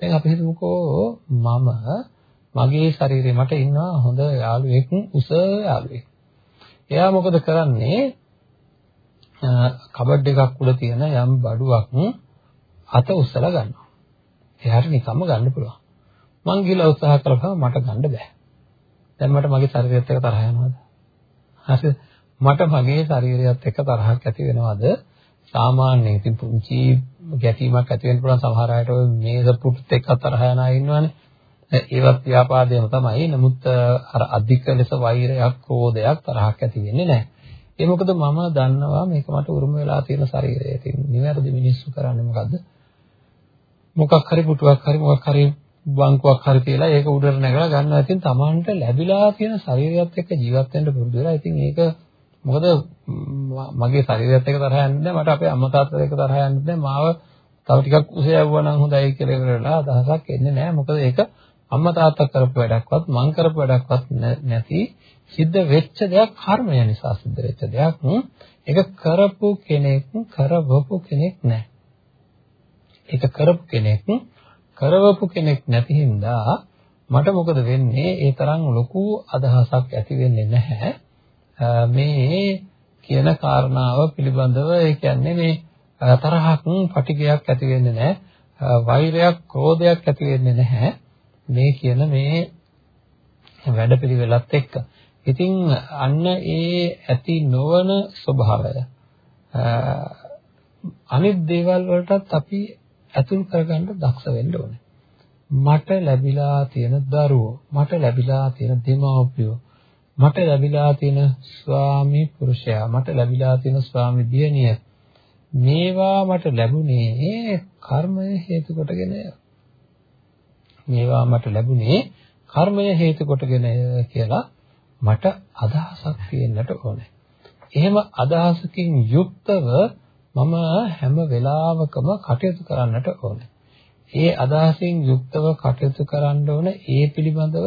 දැන් අපි හිතමුකෝ මම මගේ ශරීරේ මට ඉන්නවා හොඳ යාළුවෙක් උස යාළුවෙක්. එයා මොකද කරන්නේ? කබඩ් එකක් උඩ තියෙන යම් බඩුවක් අත උස්සලා ගන්නවා. එයාට නිකම්ම ගන්න පුළුවන්. මං ගිහලා උත්සාහ කරපුවා මට ගන්න බෑ. දැන් මට මගේ ශරීරයත් එක්ක තරහ යනවද? හරිද? මට මගේ ශරීරයත් එක්ක තරහක් ඇති වෙනවද? සාමාන්‍යයෙන් ඉතින් පුංචි ගැටීමක් ඇති වෙන්න පුළුවන් සමහර අයට ඔය මේස පුටුත් එක්ක තරහ යන අය ඉන්නවනේ. ඒවත් ව්‍යාපාදයම තමයි. නමුත් අර අධික ලෙස වෛරයක්, ක්‍රෝධයක්, තරහක් ඇති වෙන්නේ නැහැ. ඒ මොකද මම දන්නවා මේක මට උරුම වෙලා තියෙන ශරීරය. ඉතින් නිවැරදි මිනිස්සු කරන්නේ මොකද්ද? මොකක් හරි පුටුවක් හරි මොකක් හරි බංකුවක් හරි තියලා ඒක උඩට නැගලා ගන්නවා. ඉතින් Tamanට ලැබිලා තියෙන ශරීරයත් එක්ක ජීවත් වෙන්න පුරුදු වෙලා. ඉතින් ඒක මොකද මගේ ශරීරයත් එක්ක තරහ යන්නේ නැහැ. මට අපේ අම්මා තාත්තා එක්ක තරහ යන්නේ නැහැ. මාව තව ටිකක් උස යවුවා නම් හොඳයි කියලා ඉවරලා අදහසක් එන්නේ නැහැ. මොකද ඒක අම්මා තාත්තා කරපු වැඩක්වත් මං කරපු වැඩක්වත් නැති සිද්ධ වෙච්ච දෙයක් කර්මය නිසා සිද්ධ වෙච්ච දෙයක්. ඒක කරපු කෙනෙක් කරවපු කෙනෙක් නැහැ. ඒක කරපු කෙනෙක් කරවපු කෙනෙක් නැති හින්දා මට මොකද වෙන්නේ? ඒ තරම් ලොකු අදහසක් ඇති වෙන්නේ නැහැ. මේ කියන කාරණාව පිළිබඳව ඒ කියන්නේ මේ තරහක් පටිගයක් ඇති වෙන්නේ නැහැ. වෛරයක්, ක්‍රෝධයක් ඇති වෙන්නේ නැහැ. මේ කියන මේ වැඩපිළිවෙලත් එක්ක. ඉතින් අන්න ඒ ඇති නොවන ස්වභාවය අනිත් දේවල් වලටත් අපි ඇතුල් කරගන්න දක්ෂ වෙන්න ඕනේ. මට ලැබිලා තියෙන දරුවෝ, මට ලැබිලා තියෙන දෙමව්පියෝ, මට ලැබිලා තියෙන ස්වාමි පුරුෂයා, මට ලැබිලා තියෙන ස්වාමි දියණිය මේවා මට ලැබුණේ කර්මය හේතු කොටගෙන මේවා මට ලැබුණේ කර්මය හේතු කොටගෙන කියලා මට අදහසක් තියෙන්නට ඕනේ. එහෙම අදහසකින් යුක්තව මම හැම වෙලාවකම කටයුතු කරන්නට ඕනේ. ඒ අදහසින් යුක්තව කටයුතු කරන්න ඕන ඒ පිළිබඳව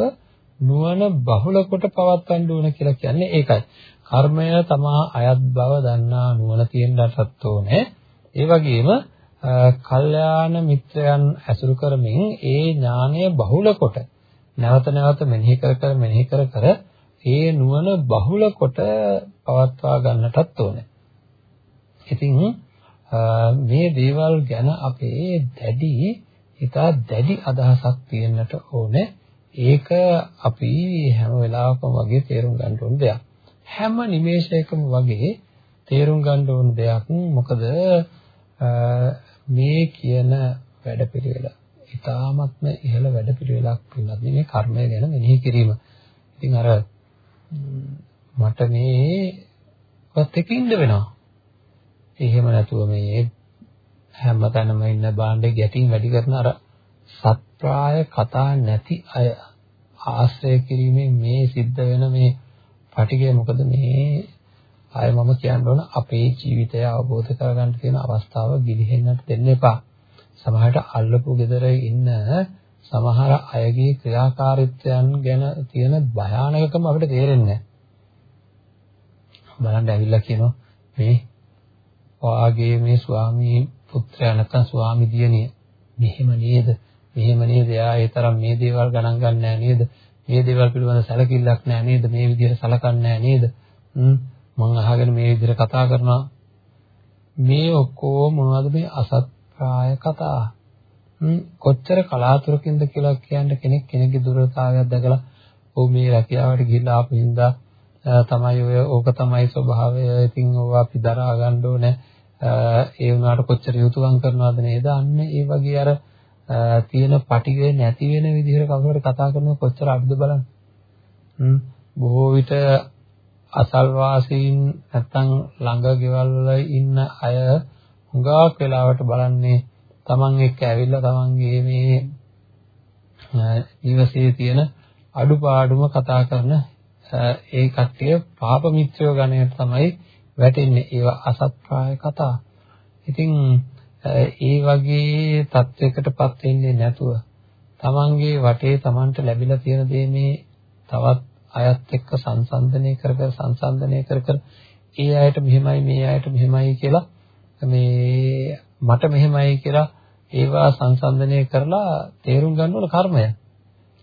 නුවණ බහුල කොට පවත්වන්න ඕන කියලා කියන්නේ ඒකයි. කර්මය තමා අයත් බව දන්නා නුවණ තියෙන්නටත් ඕනේ. ඒ වගේම කල්යාණ මිත්‍රයන් ඇසුරු කරමින් ඒ ඥානය බහුල කොට නැවත නැවත මෙනෙහි කර කර මෙනෙහි කර කර ඒ නුවණ බහුල කොට පවත්වා ගන්නටත් ඕනේ. ඉතින් මේ දේවල් ගැන අපේ දැඩි හිතා දැඩි අදහසක් තියෙන්නට ඕනේ. ඒක අපි හැම වෙලාවකම වගේ තේරුම් ගන්න ඕන දෙයක්. හැම නිමේෂයකම වගේ තේරුම් ගන්න ඕන දෙයක්. මොකද මේ කියන වැඩපිළිවෙල ඊ타ත්ම ඉහළ වැඩපිළිවෙලක් වෙනත් මේ කර්මය ගැන මෙනෙහි කිරීම. ඉතින් අර මට මේ වත් එක ඉන්න වෙනවා. එහෙම නැතුව මේ හැමතැනම ඉන්න බාණ්ඩේ ගැටින් වැඩි කරන අර සත්‍යාය කතා නැති අය ආශ්‍රය කිරීමෙන් මේ සිද්ධ වෙන මේ පටිගය මොකද මේ ආය මම කියන්න ඕන අපේ ජීවිතය අවබෝධ කරගන්න තියෙන අවස්ථාව ගිලිහෙන්නට දෙන්න එපා. සමහරට අල්ලපු gedare ඉන්න සමහර අයගේ ක්‍රියාකාරීත්වයන් ගැන තියෙන භයානකකම අපිට තේරෙන්නේ නැහැ. බලන්න ඇවිල්ලා කියනවා මේ වාගේ මේ ස්වාමී පුත්‍රයා නැත්නම් ස්වාමි දියණිය මෙහෙම නේද? මෙහෙම නේද? එයා ඒ තරම් මේ දේවල් ගණන් ගන්නෑ නේද? මේ දේවල් පිළිබඳ සැලකිල්ලක් නෑ නේද? මේ විදිහට සලකන්නේ නේද? මම අහගෙන මේ විදිහට කතා කරනවා. මේ ඔක්කොම මොනවද මේ අසත්ප්‍රාය කතා? කොච්චර කලාතුරකින්ද කියලා කියන්න කෙනෙක් කෙනෙක්ගේ දුර්වලතාවයක් දැකලා ඔව් මේ රැකියාවට ගිහිල්ලා ආපු හින්දා තමයි ඔය ඕක තමයි ස්වභාවය. ඉතින් ඕවා අපි දරා ගන්න ඕනේ. ඒ වුණාට කොච්චර යුතුයකම් කරනවද නේද? අන්න ඒ වගේ අර තියෙන පටිඝය නැති වෙන විදිහට කවුරුහරි කතා කරනකොට කොච්චර අඩුද බලන්න. හ්ම් බොහෝ විට අසල්වාසීන් නැත්තම් ළඟ ගෙවල් වල ඉන්න අය හුඟක් වෙලාවට බලන්නේ තමන් එක්ක ඇවිල්ලා තමන්ගේ මේ නිවසේ තියෙන අඩුපාඩුම කතා කරන ඒ කට්ටිය පාප මිත්‍රයෝ ගණයට තමයි වැටෙන්නේ. ඒවා අසත්ප්‍රාය කතා. ඉතින් ඒ වගේ තත්වයකටපත් වෙන්නේ නැතුව තමන්ගේ වටේ තමන්ට ලැබිලා තියෙන දේ මේ තවත් අයත් එක්ක සංසන්දනය කර කර සංසන්දනය කර කර ඒ අයට මෙහෙමයි මේ අයට මෙහෙමයි කියලා මේ මට මෙහෙමයි කියලා ඒවා සංසන්දනය කරලා තේරුම් ගන්න ඕන කර්මය.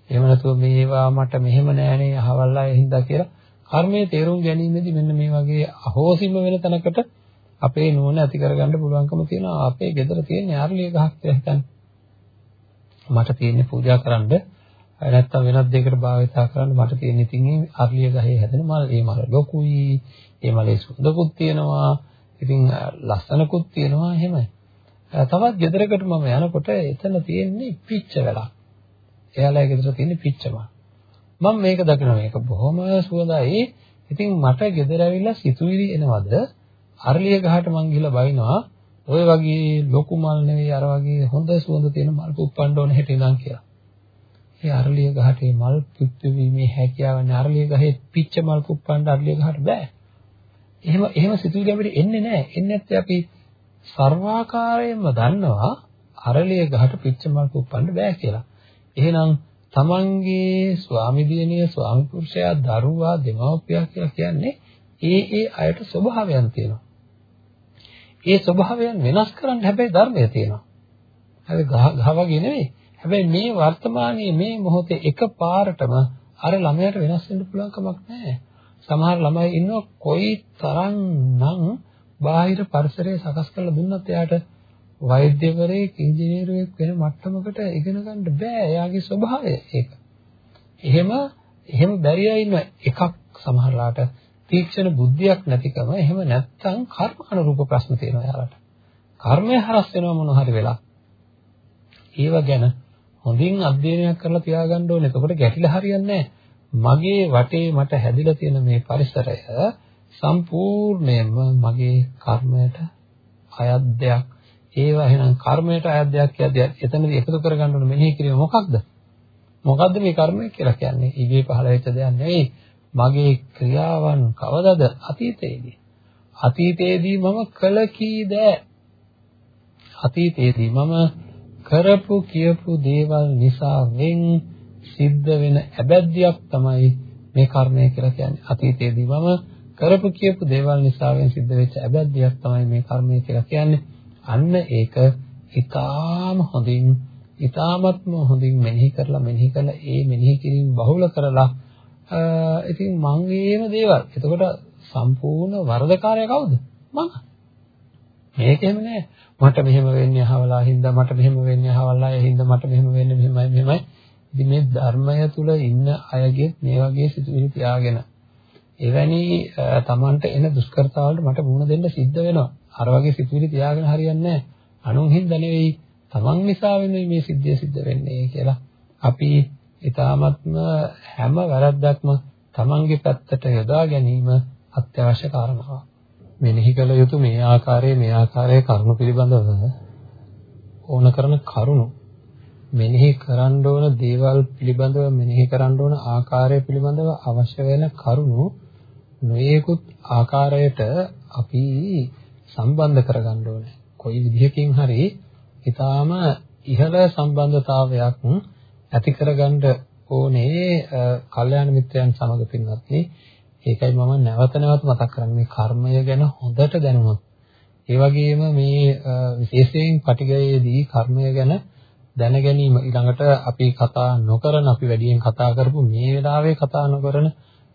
එහෙම නැතුව මේවා මට මෙහෙම නෑනේ අහවල් අය හින්දා කියලා කර්මයේ තේරුම් ගැනීමේදී මෙන්න මේ වගේ අහෝසිම වෙන තැනකට අපේ නුවණ ඇති කරගන්න පුළුවන්කම තියෙනවා. අපේ ගෙදර තියෙන ආර්ලිය ගහක් කියලා හිතන්න. මට තියෙන්නේ පූජා කරන්න. නැත්තම් වෙනත් දෙයකට භාවිතා කරන්න මට තියෙන ඉතින් ආර්ලිය ගහේ හැදෙන මල් ඒ මල ලොකුයි ඒ මලේ සුවඳකුත් තියෙනවා. ඉතින් ලස්සනකුත් තියෙනවා එහෙමයි. තවත් ගෙදරකට මම යනකොට එතන තියෙන්නේ පිච්ච වෙලක්. එයාලා ගෙදර තියෙන්නේ පිච්චම මම මේක දකිනවා. මේක බොහොම සුවඳයි. ඉතින් මට ගෙදර ඇවිල්ලා සිතුවිලි එනවද? අරලිය ගහට මං ගිහලා බයිනවා ඔය වගේ ලොකු මල් නෙවෙයි අර වගේ හොඳ සුවඳ තියෙන මල් පුප්පන්න ඕන හැටි ඉඳන් කියලා. ඒ අරලිය ගහට මල් පුප්පීමේ හැකියාව නැහැ. අරලිය ගහේ පිච්ච මල් පුප්පන්න අරලිය ගහට බෑ. එහෙම එහෙම සිතුවිලි අපිට එන්නේ නැහැ. එන්නේ නැත්නම් අපි සර්වාකාරයෙන්ම දන්නවා අරලිය ගහට පිච්ච මල් පුප්පන්න බෑ කියලා. එහෙනම් තමන්ගේ ස්වාමි දියණිය ස්වාමි පුරුෂයා දරුවා දෙමව්පියා කියලා කියන්නේ ඒ ඒ අයට ස්වභාවයන් තියෙනවා. ඒ ස්වභාවයන් වෙනස් කරන්න හැබැයි ධර්මය තියෙනවා. හරි ගහ ගහ වගේ නෙවෙයි. හැබැයි මේ වර්තමානයේ මේ මොහොතේ එකපාරටම අර ළමයාට වෙනස් වෙන්න පුළුවන් කමක් නැහැ. සමහර ළමයි ඉන්නවා කොයි තරම්නම් බාහිර පරිසරය සකස් කරලා දුන්නත් එයාට වෛද්‍යවරයෙක් ඉංජිනේරුවෙක් වෙන මට්ටමකට ඉගෙන ගන්න බෑ. එයාගේ ස්වභාවය ඒක. එහෙම එහෙම බැරි අය ඉන්න එකක් සමහරලාට තීක්ෂණ බුද්ධියක් නැතිකම එහෙම නැත්නම් කර්ම අනුරූප ප්‍රශ්න තියෙනවා යාලට. කර්මය හරස් වෙනවා මොන හරි වෙලා. ඒව ගැන හොඳින් අධ්‍යයනයක් කරලා තියාගන්න ඕනේ. එතකොට ගැටිලා හරියන්නේ මගේ වටේ මට හැදිලා තියෙන මේ පරිසරය සම්පූර්ණයෙන්ම මගේ කර්මයට අයත් දෙයක්. ඒවා එහෙනම් කර්මයට අයත් දෙයක් කියද්දී එතනදී එකතු කරගන්න ඕනේ මෙනෙහි කිරීම මොකක්ද? මොකද්ද මේ කර්මය කියලා කියන්නේ? ඊගේ පහළ වෙච්ච දෙයක් නෙවෙයි. මගේ ක්‍රියාවන් කවදද? අතීතයේදී. අතීතයේදී මම කළ කී දෑ. අතීතයේදී මම කරපු කියපු දේවල් නිසා වෙන් සිද්ධ වෙන අබැද්දියක් තමයි මේ කර්මය කියලා කියන්නේ. අතීතයේදී මම කරපු කියපු දේවල් නිසා වෙන් සිද්ධ වෙච්ච අබැද්දියක් තමයි මේ කර්මය කියලා කියන්නේ. අන්න ඒක ඊටාම හොඳින් ඊටාමත්ම හොඳින් මෙනෙහි කරලා මෙනෙහි කරලා ඒ මෙනෙහි කිරීම බහුල කරලා ඉතින් මං ඒම දේවල්. එතකොට සම්පූර්ණ වරදකාරය කවුද? මම. මේකෙම නෑ. මට මෙහෙම වෙන්නේ අහවලා හින්දා මට මෙහෙම වෙන්නේ අහවලා අය හින්දා මට මෙහෙම වෙන්නේ මෙහෙමයි මෙහෙමයි. ඉතින් මේ ධර්මය තුල ඉන්න අයගේ මේ වගේ සිතුවිලි තියාගෙන එවැනි Tamanට එන දුෂ්කරතාවලට මට මුහුණ දෙන්න සිද්ධ වෙනවා. අර වගේ සිතුවිලි තියාගෙන හරියන්නේ නැහැ. අනුන් හින්දා නෙවෙයි Taman නිසා වෙන්නේ මේ සිද්ධිය සිද්ධ වෙන්නේ කියලා. අපි ඊ타මත්ම හැම වැරද්දක්ම Tamange පැත්තට යොදා ගැනීම අත්‍යවශ්‍ය කාරණාවක්. මෙනෙහි කළ යුතු මේ ආකාරයේ මේ ආකාරයේ කරුණු පිළිබඳව ඕන කරන කරුණු මෙනෙහි කරන්න ඕන දේවල් පිළිබඳව මෙනෙහි කරන්න ඕන ආකාරය පිළිබඳව අවශ්‍ය වෙන කරුණු නොයේකුත් ආකාරයට අපි සම්බන්ධ කරගන්න ඕනේ. කොයි විදිහකින් හරි ඊටාම ඉහළ සම්බන්ධතාවයක් ඇති කරගන්න ඕනේ කල්යාණ මිත්‍රයන් සමග පින්වත්නි. ඒකයි මම නැවත නැවත මතක් කරන්නේ මේ කර්මය ගැන හොඳට දැනුණොත්. ඒ වගේම මේ විශේෂයෙන් පටිගයේදී කර්මය ගැන දැන ගැනීම ඊළඟට අපි කතා නොකරන අපි වැඩියෙන් කතා කරපු මේ වෙලාවේ කතා නොකරන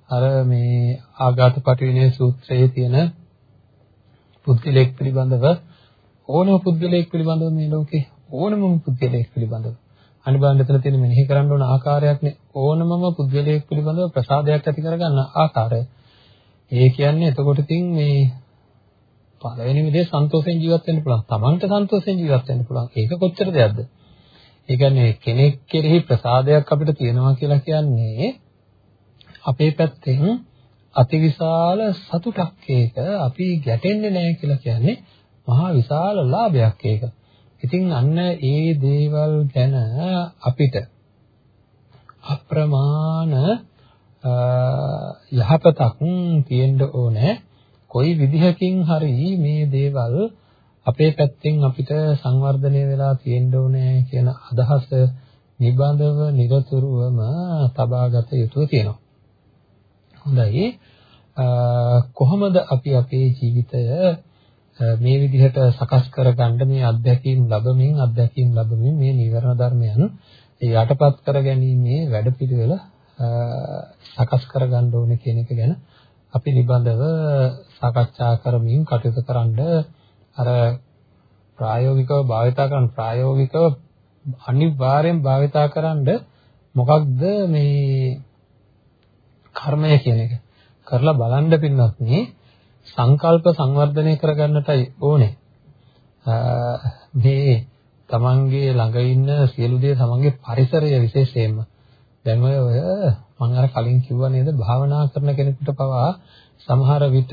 අර මේ ආඝාත පටිවිණය සූත්‍රයේ තියෙන පුද්ගලයෙක් පිළිබඳව ඕනම පුද්ගලයෙක් පිළිබඳව මේ ලෝකේ ඕනම පුද්ගලයෙක් පිළිබඳව අනිබාන් දෙතන තියෙන මෙනෙහි කරන්න ඕන ආකාරයක්නේ ඕනමම පුද්ගලයෙක් පිළිබඳව ප්‍රසාදයක් ඇති කරගන්න ආකාරය. ඒ කියන්නේ එතකොට තින් මේ පළවෙනිම දේ සන්තෝෂෙන් ජීවත් වෙන්න පුළුවන්. Tamanට සන්තෝෂෙන් ජීවත් වෙන්න පුළුවන්. ඒක කොච්චර දෙයක්ද? ඒ කියන්නේ කෙනෙක් කෙරෙහි ප්‍රසාදයක් අපිට තියෙනවා කියලා කියන්නේ අපේ පැත්තෙන් අතිවිශාල සතුටක් ඒක අපි ගැටෙන්නේ නැහැ කියලා කියන්නේ මහා විශාල ලාභයක් ඒක. ඉතින් අන්න ඒ දේවල් ගැන අපිට අප්‍රමාණ යහපතක් තියෙන්න ඕනේ. කොයි විදිහකින් හරි මේ දේවල් අපේ පැත්තෙන් අපිට සංවර්ධනය වෙලා තියෙන්න ඕනේ කියන අදහස නිබඳව নিরතුරුවම තබාගත යුතුව තියෙනවා. හොඳයි. කොහොමද අපි අපේ ජීවිතය මේ විදිහට සකස් කරගන්න මේ අත්දැකීම් ලැබමින් අත්දැකීම් ලැබමින් මේ නීවරණ ධර්මයන් යටපත් කර ගැනීමේ වැඩපිළිවෙල සකස් කරගන්න ඕනේ කියන එක ගැන අපි නිබඳව සාකච්ඡා කරමින් කටයුතු කරන්න අර ප්‍රායෝගිකව භාවිතා කරන ප්‍රායෝගිකව අනිවාර්යෙන් භාවිතා කරන්න මොකක්ද මේ කර්මය කියන එක. කරලා බලන්න පින්නත් මේ සංකල්ප සංවර්ධනය කරගන්නටයි ඕනේ මේ තමන්ගේ ළඟ ඉන්න සියලු දේ තමන්ගේ පරිසරය විශේෂයෙන්ම දැන් ඔය මම අර කලින් කිව්වා නේද භාවනා කරන කෙනෙකුට පවා සමහර විට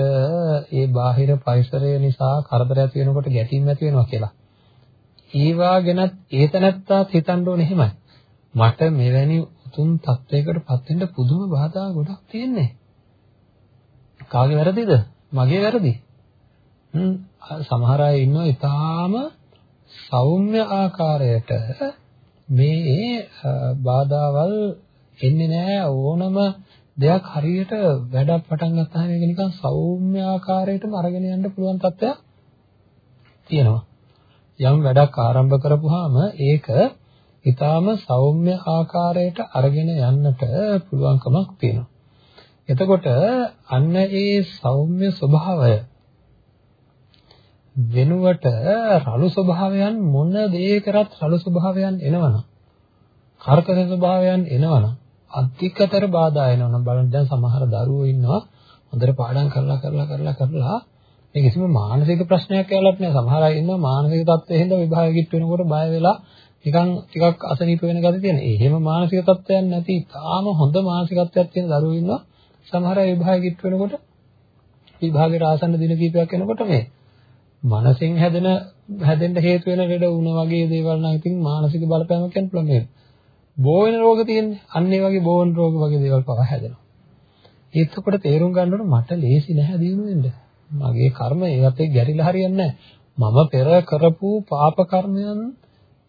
ඒ බාහිර පරිසරය නිසා කරදර ඇති වෙනකොට ගැටීම් ඇති වෙනවා කියලා. ඒවා ගැනත් ඒතනත්තාත් හිතන්න ඕනේ එහෙමයි. මට මෙවැනි උතුම් තත්වයකටපත් වෙන්න පුදුම බාධා ගොඩක් තියෙන්නේ. කාගේ වැරදිද? මගේ වැරදි. හ්ම් සමහර අය ඉන්නවා ඊටාම සෞම්‍ය ආකාරයට මේ බාධාවල් එන්නේ නැහැ ඕනම දෙයක් හරියට වැඩක් පටන් ගත්තාම මේක නිකන් සෞම්‍ය ආකාරයටම අරගෙන යන්න පුළුවන් තත්ත්වයක් තියෙනවා. යම් වැඩක් ආරම්භ කරපුවාම ඒක ඊටාම සෞම්‍ය ආකාරයට අරගෙන යන්නට පුළුවන්කමක් තියෙනවා. එතකොට අන්න ඒ සෞම්‍ය ස්වභාවය වෙනුවට රළු ස්වභාවයන් මොන දේ කරත් රළු ස්වභාවයන් එනවනම් කර්කශ ස්වභාවයන් එනවනම් අධිකතර බාධා එනවනම් බලන්න දැන් සමහර දරුවෝ ඉන්නවා හොඳට පාඩම් කරලා කරලා කරලා කරලා මේ කිසිම මානසික ප්‍රශ්නයක් ඇලක් නෑ සමහර අය ඉන්නවා මානසික තත්ත්වෙ හින්දා විභාගෙ කිට් වෙනකොට බය වෙලා නිකන් ටිකක් අසනීප වෙන ගතිය තියෙන. එහෙම මානසික තත්ත්වයක් නැති තාම හොඳ මානසිකත්වයක් තියෙන දරුවෝ ඉන්නවා. සමහර අය විභාගෙ කිට් වෙනකොට විභාගයට ආසන්න දින කිහිපයක් යනකොට මේ මනසෙන් හැදෙන හැදෙන්න හේතු වෙන ලෙඩ වුණ වගේ දේවල් නම් ඉතින් මානසික බලපෑමක් කියන්න පුළුවන් මේ. බෝ වෙන රෝග තියෙන්නේ. අන්න ඒ වගේ බෝ වෙන රෝග වගේ දේවල් පවා හැදෙනවා. ඒකකොට තේරුම් ගන්න ඕන මට ලේසි නැහැ දිනු වෙන්න. මගේ කර්ම ඒවත් එක්ක ගැරිලා හරියන්නේ මම පෙර කරපු පාප කර්මයන්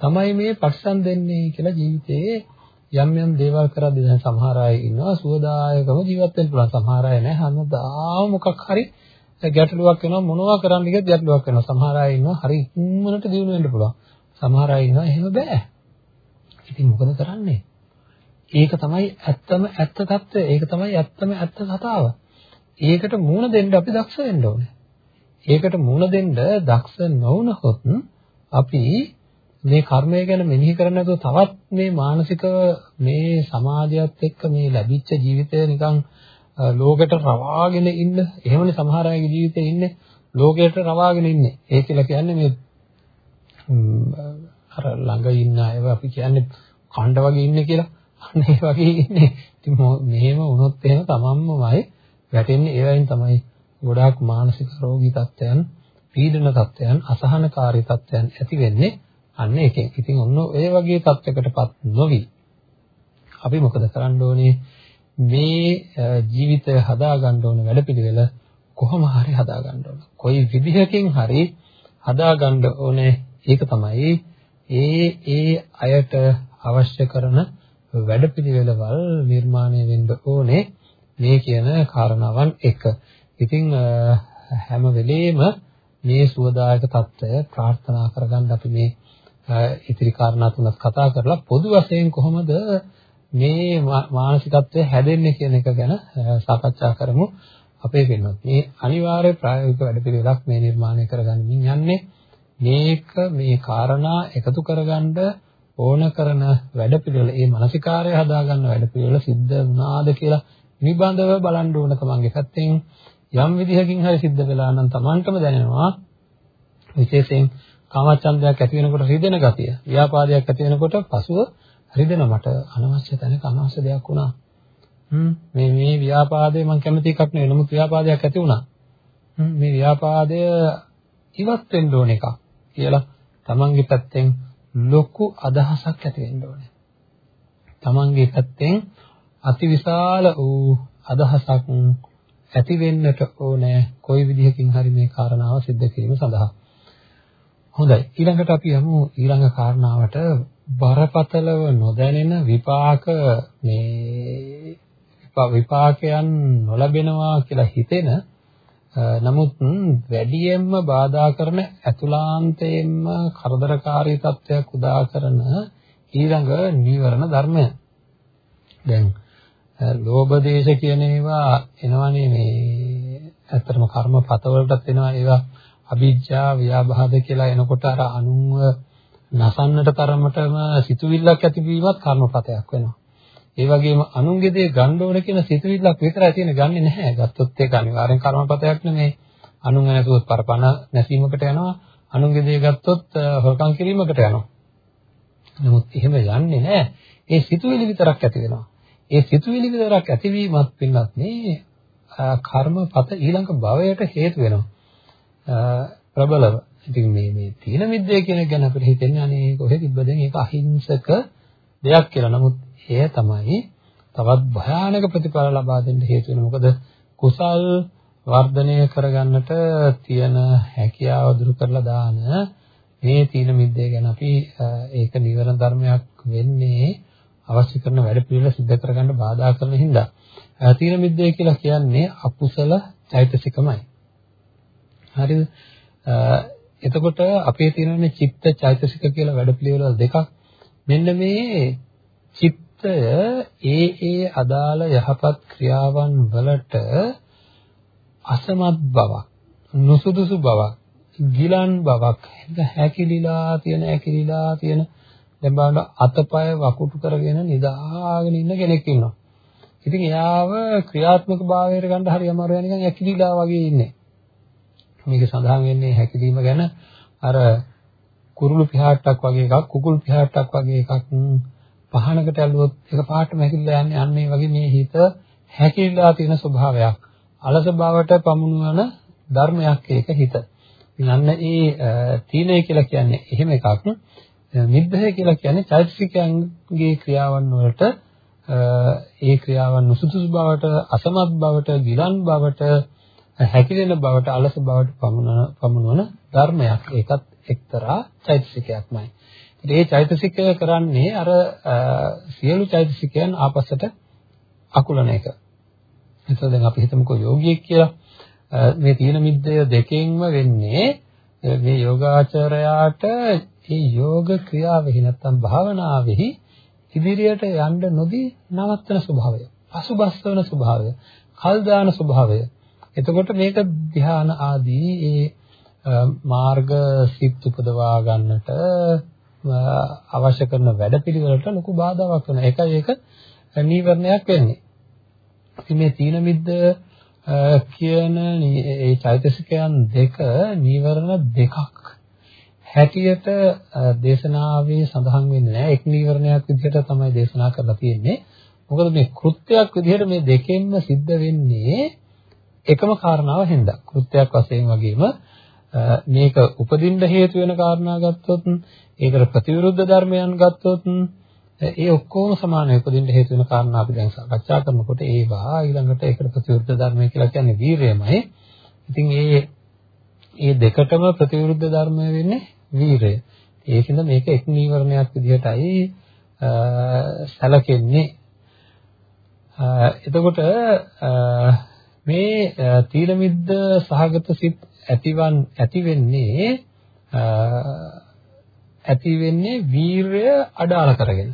තමයි මේ පරිසම් දෙන්නේ කියලා ජීවිතේ යම් යම් දේවල් කරද්දී දැන් සමහර අය ඉන්නවා සුවදායකව ජීවත් වෙන්න පුළුවන්. සමහර අය නැහැ හැමදාම මොකක් හරි ගැටලුවක් වෙනවා. මොනවා කරන්න කියත් ගැටලුවක් වෙනවා. සමහර අය ඉන්නවා හරි ඉක්මනට දිනු වෙන්න පුළුවන්. සමහර අය ඉන්නවා එහෙම බෑ. ඉතින් මොකද කරන්නේ? ඒක තමයි ඇත්තම ඇත්ත తত্ত্বය ඒක තමයි ඇත්තම ඇත්ත කතාව. ඒකට මූණ දෙන්න අපි දක්ෂ වෙන්න ඕනේ. ඒකට මූණ දෙන්න දක්ෂ නොවුනහොත් අපි මේ කර්මය ගැන මෙනෙහි කරන්නේ නැතුව තවත් මේ මානසිකව මේ සමාජයත් එක්ක මේ ලැබිච්ච ජීවිතය නිකන් ලෝකෙට රවාගෙන ඉන්න. එහෙමනේ සමහර අයගේ ජීවිතේ ඉන්නේ. ලෝකයට රවාගෙන ඉන්නේ. ඒ කියලා කියන්නේ මේ අර ළඟ ඉන්න අයව අපි කියන්නේ කණ්ඩ වගේ ඉන්නේ කියලා. අන්න ඒ වගේ ඉන්නේ. ඉතින් මෙහෙම වුණොත් එහෙම තමන්මමයි වැටෙන්නේ. ඒ වයින් තමයි ගොඩාක් මානසික රෝගී තත්ත්වයන් පීඩන තත්ත්වයන් අසහනකාරී තත්ත්වයන් ඇති වෙන්නේ. අන්න ඒකෙන්. ඉතින් ඔන්න ඔය වගේ තත්යකටපත් නොවි අපි මොකද කරන්න ඕනේ? මේ ජීවිතය හදාගන්න ඕන වැඩපිළිවෙල කොහොම හරි හදාගන්න ඕන. කොයි විදිහකින් හරි හදාගන්න ඕනේ. ඒක තමයි ඒ ඒ අයට අවශ්‍ය කරන වැඩපිළිවෙළවල් නිර්මාණය වෙන්න ඕනේ මේ කියන කාරණාවන් එක. ඉතින් හැම වෙලේම මේ සුවදායක తত্ত্বය ප්‍රාර්ථනා කරගන්න අපි මේ ඉතිරි කාරණා තුනක් කතා කරලා පොදු වශයෙන් කොහොමද මේ මානසිකත්වය හැදෙන්නේ කියන එක ගැන සාකච්ඡා කරමු. අපේ වෙනොත් මේ අනිවාර්ය ප්‍රායෝගික වැඩපිළිවෙලක් මේ නිර්මාණය කරගන්නමින් යන්නේ. මේක මේ කාරණා එකතු කරගන්න ඕන කරන වැඩපිළිවෙල ඒ මානසිකාරය හදාගන්න වැඩපිළිවෙල සිද්ධ වුණාද කියලා නිබඳව බලන්න ඕන තමන්ගේ පැත්තෙන් යම් විදිහකින් හරි සිද්ධ වෙලා නම් තමන්ටම දැනෙනවා. විශේෂයෙන් කාමචන්දයක් ඇති වෙනකොට රිදෙන ගතිය ව්‍යාපාදයක් ඇති වෙනකොට පසුව රිදෙනවා මට අනවශ්‍ය තැනක අනවශ්‍ය දෙයක් වුණා. හ්ම් මේ මේ ව්‍යාපාදේ මම කැමති එකක් නෙවෙයි නමුත් ව්‍යාපාදයක් ඇති වුණා. හ්ම් මේ ව්‍යාපාදය ඉවත් වෙන්න ඕන එකක් කියලා තමන්ගේ පැත්තෙන් ලොකු අදහසක් ඇති වෙන්න ඕනේ. තමන්ගේ පැත්තෙන් අතිවිශාල වූ අදහසක් ඇති වෙන්නට ඕනේ කොයි විදිහකින් හරි මේ කාරණාව सिद्ध කිරීම සඳහා. හොඳයි. ඊළඟට අපි යමු ඊළඟ කාරණාවට. බරපතලව නොදැනෙන විපාක මේ විපාකයන් නොලැබෙනවා කියලා හිතෙන නමුත් වැඩියෙන්ම බාධා කරන ඇතුලාන්තයෙන්ම කරදරකාරී තත්වයක් උදා කරන ඊළඟ නීවරණ ධර්මය. දැන් ලෝභ දේශ කියන ඒවා එනවනේ මේ ඇත්තටම කර්මපත වලටත් එනවා ඒවා. අවිජ්ජා ව්‍යාබාධ කියලා එනකොට අර අනුන්ව නසන්නට තරමටම සිතුවිල්ලක් ඇතිවීමත් කර්මපතයක් වෙනවා. ඒ වගේම අනුන්ගේ දේ ගන්න ඕන කියන සිතුවිල්ලක් විතරයි තියෙන ගන්නෙ නැහැ. ගත්තොත් ඒක අනිවාර්යෙන් කර්මපතයක් නෙමෙයි. අනුන් නැතුව පරපණ නැසීමකට යනවා. අනුන්ගේ දේ ගත්තොත් හොරකම් කිරීමකට යනවා. නමුත් එහෙම යන්නේ නැහැ. ඒ සිතුවිලි විතරක් ඇති වෙනවා. ඒ සිතුවිලි විතරක් ඇතිවීමත් පින්නත් මේ කර්මපත ඊළඟ භවයට හේතු වෙනවා. ප්‍රබලව. ඉතින් මේ මේ තීන මිද්දේ කියන එක ගැන අපිට හිතෙන්නේ අනේ කොහෙද තිබ්බද ඒක අහිංසක දෙයක් කියලා. නමුත් එය තමයි තවත් භයානක ප්‍රතිඵල ලබා දෙන්න හේතු වෙන. මොකද කුසල් වර්ධනය කරගන්නට තියෙන හැකියාව දුරු කරලා දාන මේ තීන මිද්දේ ගැන අපි ඒක නිවන ධර්මයක් වෙන්නේ අවශ්‍ය කරන වැඩ පිළිවෙල සිද්ධ කරගන්න බාධා කරන හින්දා. තීන මිද්දේ කියලා කියන්නේ අකුසල චෛතසිකමයි. හරිද? එතකොට අපේ තියෙනනේ චිත්ත චෛතසික කියලා වැඩ පිළිවෙල දෙකක්. මෙන්න මේ චිත්ත චිත්තය ඒ ඒ අදාළ යහපත් ක්‍රියාවන් වලට අසමත් බවක් නුසුදුසු බවක් ගිලන් බවක් හැකිලිලා තියෙන හැකිලිලා තියෙන දැන් බලන්න අතපය වකුටු කරගෙන නිදාගෙන ඉන්න කෙනෙක් ඉන්නවා. ඉතින් එයාව ක්‍රියාත්මක භාවයට ගන්න හරි අමාරු වෙන නිකන් හැකිලිලා වගේ ඉන්නේ. මේක සඳහන් වෙන්නේ හැකිලිම ගැන අර කුරුළු පිහාට්ටක් වගේ එකක් කුකුල් පිහාට්ටක් වගේ එකක් පහනකට ඇලුවොත් ඒක පාටම හැකිලිලා යන්නේ අන්න ඒ වගේ මේ හිත හැකිලිලා තියෙන ස්වභාවයක් අලස බවට පමුණුවන ධර්මයක් ඒක හිත. ඉතින් අන්න ඒ තීනය කියලා කියන්නේ එහෙම එකක්. නිබ්බය කියලා කියන්නේ චෛතසිකයන්ගේ ක්‍රියාවන් වලට ඒ ක්‍රියාවන් නුසුසුසු බවට අසමත් බවට ගිලන් බවට හැකිලෙන බවට අලස බවට පමුණන පමුණවන ධර්මයක්. ඒකත් එක්තරා චෛතසිකයක්මයි. ඒ චෛතසිකය කරන්නේ අර සියලු චෛතසිකයන් ආපස්සට අකුලන එක. එතකොට දැන් අපි හිතමුකෝ යෝගියෙක් කියලා මේ තීන මිද්දය දෙකෙන්ම වෙන්නේ මේ යෝගාචරයාට මේ යෝග ක්‍රියාවෙහි නැත්තම් භාවනාවෙහි ඉදිරියට යන්න නොදී නවත්තන ස්වභාවය, පසුබස්වන ස්වභාවය, කල් දාන ස්වභාවය. එතකොට මේක ධ්‍යාන ආදී ඒ මාර්ග සිත් උපදවා ගන්නට අවශ්‍ය කරන වැඩපිළිවෙලට ලොකු බාධාවක් වෙනවා. ඒකයි ඒක නීවරණයක් වෙන්නේ. ඉතින් මේ තීන මිද්ද කියන ඒ චෛතසිකයන් දෙක නීවරණ දෙකක් හැටියට දේශනාවේ සඳහන් වෙන්නේ නැහැ. එක් නීවරණයක් විදිහට තමයි දේශනා කරලා තියෙන්නේ. මොකද මේ කෘත්‍යයක් විදිහට මේ දෙකෙන්ම සිද්ධ වෙන්නේ එකම කාරණාව හින්දා. කෘත්‍යයක් වශයෙන් වගේම මේක උපදින්න හේතු වෙන කාරණා ගත්තොත් ඒකට ප්‍රතිවිරුද්ධ ධර්මයන් ගත්තොත් ඒ ඔක්කොම සමාන උපදින්න හේතු වෙන කාරණා අපි දැන් සාකච්ඡා කරනකොට ඒවා ඊළඟට ඒකට ප්‍රතිවිරුද්ධ ධර්මය කියලා කියන්නේ වීරයමයි. ඉතින් ඒ ඒ දෙකටම ප්‍රතිවිරුද්ධ ධර්මය වෙන්නේ වීරය. ඒකින්ද මේක එක් නීවරණයක් විදිහටයි සැලකෙන්නේ. එතකොට මේ තීන මිද්ද සහගත සිත් ඇතිවන් ඇති වෙන්නේ ඇති වෙන්නේ වීරය අඩාල කරගෙන.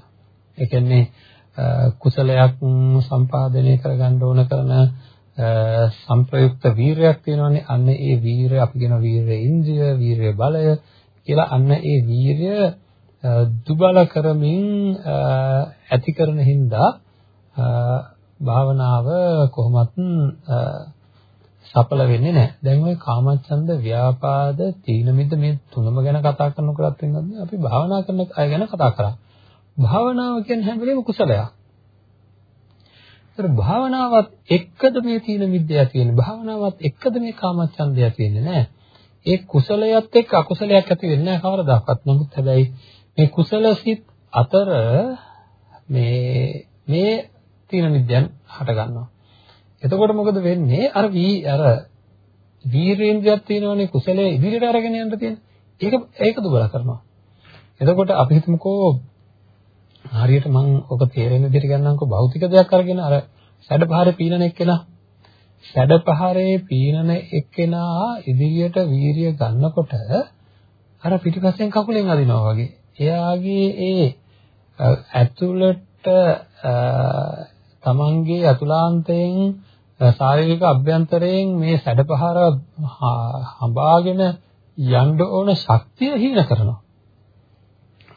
ඒ කියන්නේ කුසලයක් සම්පාදනය කරගන්න ඕන කරන සංප්‍රයුක්ත වීරයක් තියෙනවානේ. අන්න ඒ වීරය අපි කියන වීරය ඉන්ද්‍රිය, වීරය බලය කියලා අන්න ඒ වීරය දුබල කරමින් ඇති කරන හින්දා භාවනාව කොහොමත් සඵල වෙන්නේ නැහැ. දැන් ওই කාමච්ඡන්ද ව්‍යාපාද තීන මිද්ද මේ තුනම ගැන කතා කරනකොටත් වෙනවද අපි භාවනා කරන අය ගැන කතා කරා. භාවනාව කියන්නේ හැම වෙලේම කුසලයක්. ඒතර භාවනාවත් එක්කද මේ තීන මිද්දය තියෙන්නේ. භාවනාවත් එක්කද මේ කාමච්ඡන්දය තියෙන්නේ නෑ. ඒ කුසලයට එක්ක අකුසලයක් ඇති වෙන්නේ නැහැ කවරදාකවත්. නමුත් හැබැයි මේ කුසල සිත් අතර මේ මේ තීන මිද්දයන් හට ගන්නවා. එතකොට මොකද වෙන්නේ? අර වී අර වීරේන්ද්‍රයක් තියෙනවනේ කුසලයේ ඉදිරියට අරගෙන යන්න තියෙන. ඒක ඒක දුබල කරනවා. එතකොට අපි හිතමුකෝ හරියට මම ඔක තේරෙන විදිහට ගන්නම්කෝ භෞතික දෙයක් අරගෙන අර සැඩපහරේ පීනන එක්කෙනා සැඩපහරේ පීනන එක්කෙනා ඉදිරියට වීරිය ගන්නකොට අර පිටිපස්සෙන් කකුලෙන් අදිනවා වගේ. එයාගේ ඒ ඇතුළට තමන්ගේ අතුලාන්තයෙන් ශාරීරික අභ්‍යන්තරයෙන් මේ සැඩපහර හඹාගෙන යන්න ඕන ශක්තිය හීන කරනවා.